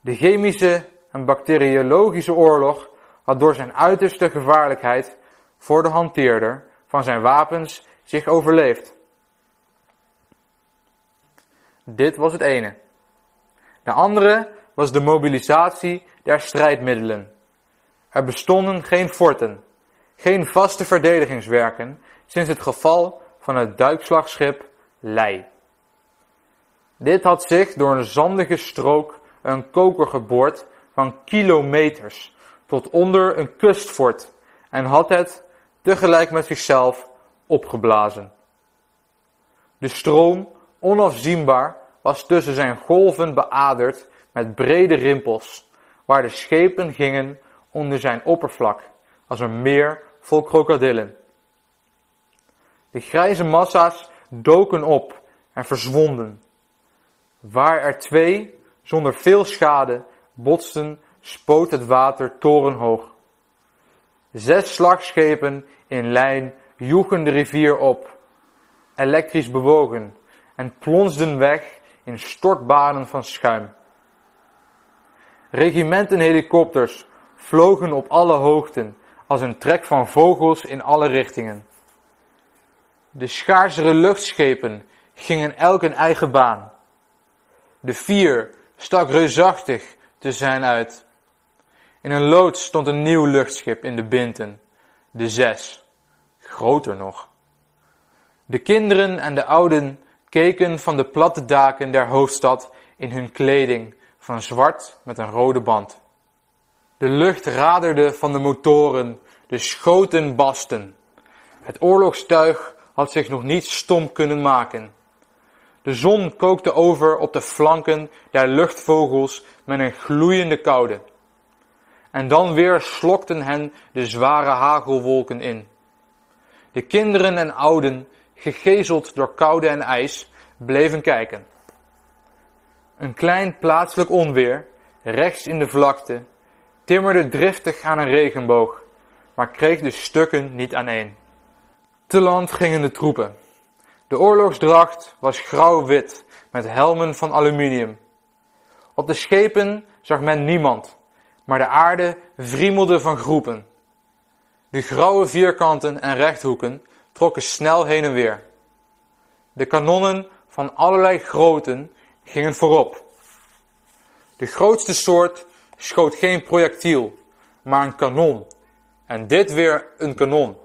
De chemische en bacteriologische oorlog had door zijn uiterste gevaarlijkheid voor de hanteerder van zijn wapens zich overleefd. Dit was het ene. De andere was de mobilisatie der strijdmiddelen. Er bestonden geen forten, geen vaste verdedigingswerken sinds het geval van het duikslagschip Lei. Dit had zich door een zandige strook een koker geboord van kilometers tot onder een kustfort en had het tegelijk met zichzelf opgeblazen. De stroom, onafzienbaar, was tussen zijn golven beaderd met brede rimpels, waar de schepen gingen onder zijn oppervlak, als een meer vol krokodillen. De grijze massa's doken op en verzwonden. Waar er twee, zonder veel schade, botsten, spoot het water torenhoog. Zes slagschepen in lijn joegen de rivier op, elektrisch bewogen, en plonsden weg in stortbanen van schuim. Regimenten helikopters vlogen op alle hoogten als een trek van vogels in alle richtingen. De schaarsere luchtschepen gingen elk een eigen baan. De vier stak reusachtig te zijn uit. In een loods stond een nieuw luchtschip in de binten, de zes, groter nog. De kinderen en de ouden keken van de platte daken der hoofdstad in hun kleding van zwart met een rode band. De lucht raderde van de motoren, de schoten basten. Het oorlogstuig had zich nog niet stom kunnen maken. De zon kookte over op de flanken der luchtvogels met een gloeiende koude. En dan weer slokten hen de zware hagelwolken in. De kinderen en ouden, gegezeld door koude en ijs, bleven kijken. Een klein plaatselijk onweer, rechts in de vlakte, timmerde driftig aan een regenboog, maar kreeg de stukken niet aaneen. Te land gingen de troepen. De oorlogsdracht was grauw-wit met helmen van aluminium. Op de schepen zag men niemand, maar de aarde wriemelde van groepen. De grauwe vierkanten en rechthoeken trokken snel heen en weer. De kanonnen van allerlei grootten gingen voorop. De grootste soort schoot geen projectiel, maar een kanon. En dit weer een kanon.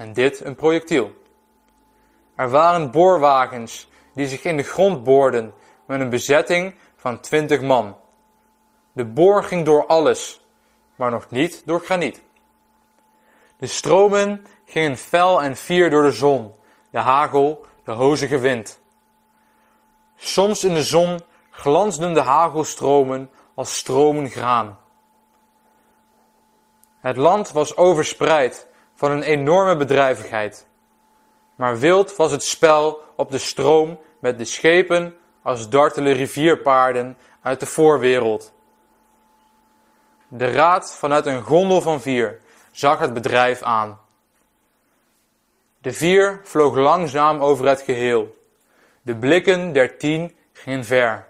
En dit een projectiel. Er waren boorwagens die zich in de grond boorden met een bezetting van twintig man. De boor ging door alles, maar nog niet door graniet. De stromen gingen fel en fier door de zon, de hagel, de hozige wind. Soms in de zon glansden de hagelstromen als stromen graan. Het land was overspreid van een enorme bedrijvigheid. Maar wild was het spel op de stroom met de schepen als dartele rivierpaarden uit de voorwereld. De raad vanuit een gondel van vier zag het bedrijf aan. De vier vloog langzaam over het geheel. De blikken der tien gingen ver.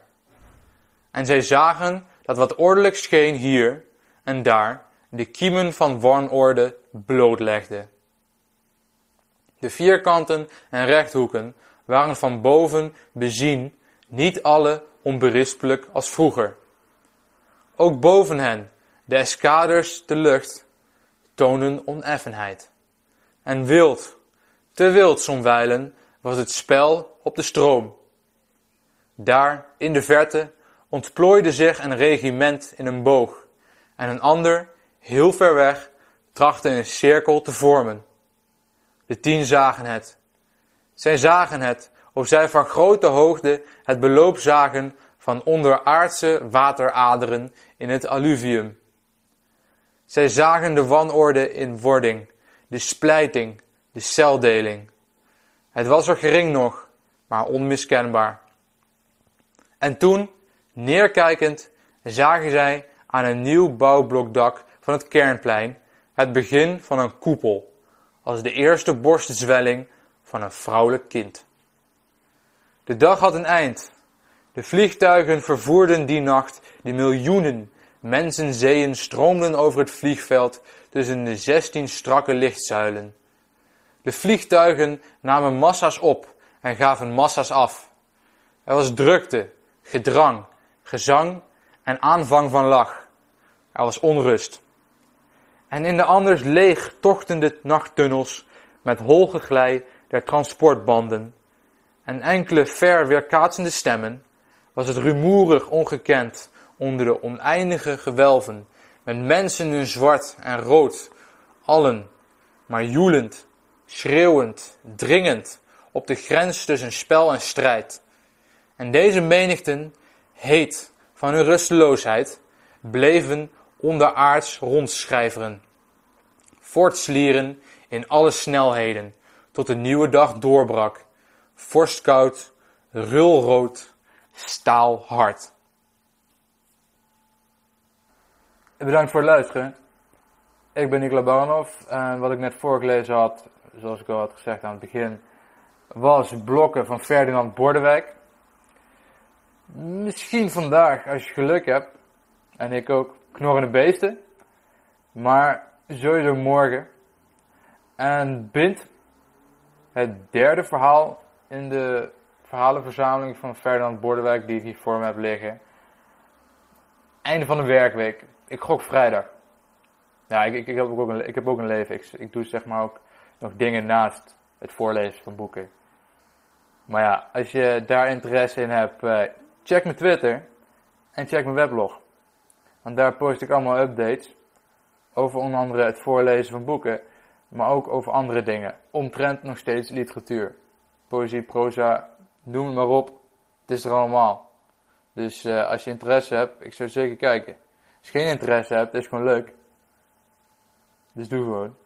En zij zagen dat wat ordelijk scheen hier en daar de kiemen van wanorde blootlegde. De vierkanten en rechthoeken waren van boven bezien, niet alle onberispelijk als vroeger. Ook boven hen, de eskaders de lucht, toonden oneffenheid. En wild, te wild somwijlen, was het spel op de stroom. Daar, in de verte, ontplooide zich een regiment in een boog, en een ander, heel ver weg, trachtte een cirkel te vormen. De tien zagen het. Zij zagen het, of zij van grote hoogte het beloop zagen van onderaardse wateraderen in het alluvium. Zij zagen de wanorde in wording, de splijting, de celdeling. Het was er gering nog, maar onmiskenbaar. En toen, neerkijkend, zagen zij aan een nieuw bouwblokdak van het kernplein het begin van een koepel als de eerste borstzwelling van een vrouwelijk kind. De dag had een eind. De vliegtuigen vervoerden die nacht de miljoenen mensenzeeën stroomden over het vliegveld tussen de zestien strakke lichtzuilen. De vliegtuigen namen massa's op en gaven massa's af. Er was drukte, gedrang, gezang en aanvang van lach. Er was onrust. En in de anders leeg tochtende nachttunnels met holgeglij der transportbanden en enkele ver weerkaatsende stemmen was het rumoerig ongekend onder de oneindige gewelven met mensen in zwart en rood, allen maar joelend, schreeuwend, dringend op de grens tussen spel en strijd. En deze menigten, heet van hun rusteloosheid, bleven onderaards rondschrijveren, voortslieren in alle snelheden, tot de nieuwe dag doorbrak, vorstkoud, rulrood, staalhard. Bedankt voor het luisteren. Ik ben Nikola Baranov en wat ik net voorgelezen had, zoals ik al had gezegd aan het begin, was blokken van Ferdinand Bordewijk. Misschien vandaag, als je geluk hebt, en ik ook, knorrende beesten. Maar sowieso morgen. En Bind, het derde verhaal in de verhalenverzameling van Ferdinand Bordewijk die ik hier voor me heb liggen. Einde van de werkweek. Ik gok vrijdag. Ja, ik, ik, ik heb, ook een, ik heb ook een leven. Ik, ik doe zeg maar ook nog dingen naast het voorlezen van boeken. Maar ja, als je daar interesse in hebt, eh, check mijn Twitter en check mijn weblog. Want daar post ik allemaal updates over onder andere het voorlezen van boeken, maar ook over andere dingen. Omtrent nog steeds literatuur. Poëzie, proza, noem maar op. Het is er allemaal. Dus uh, als je interesse hebt, ik zou zeker kijken. Als je geen interesse hebt, is gewoon leuk. Dus doe gewoon.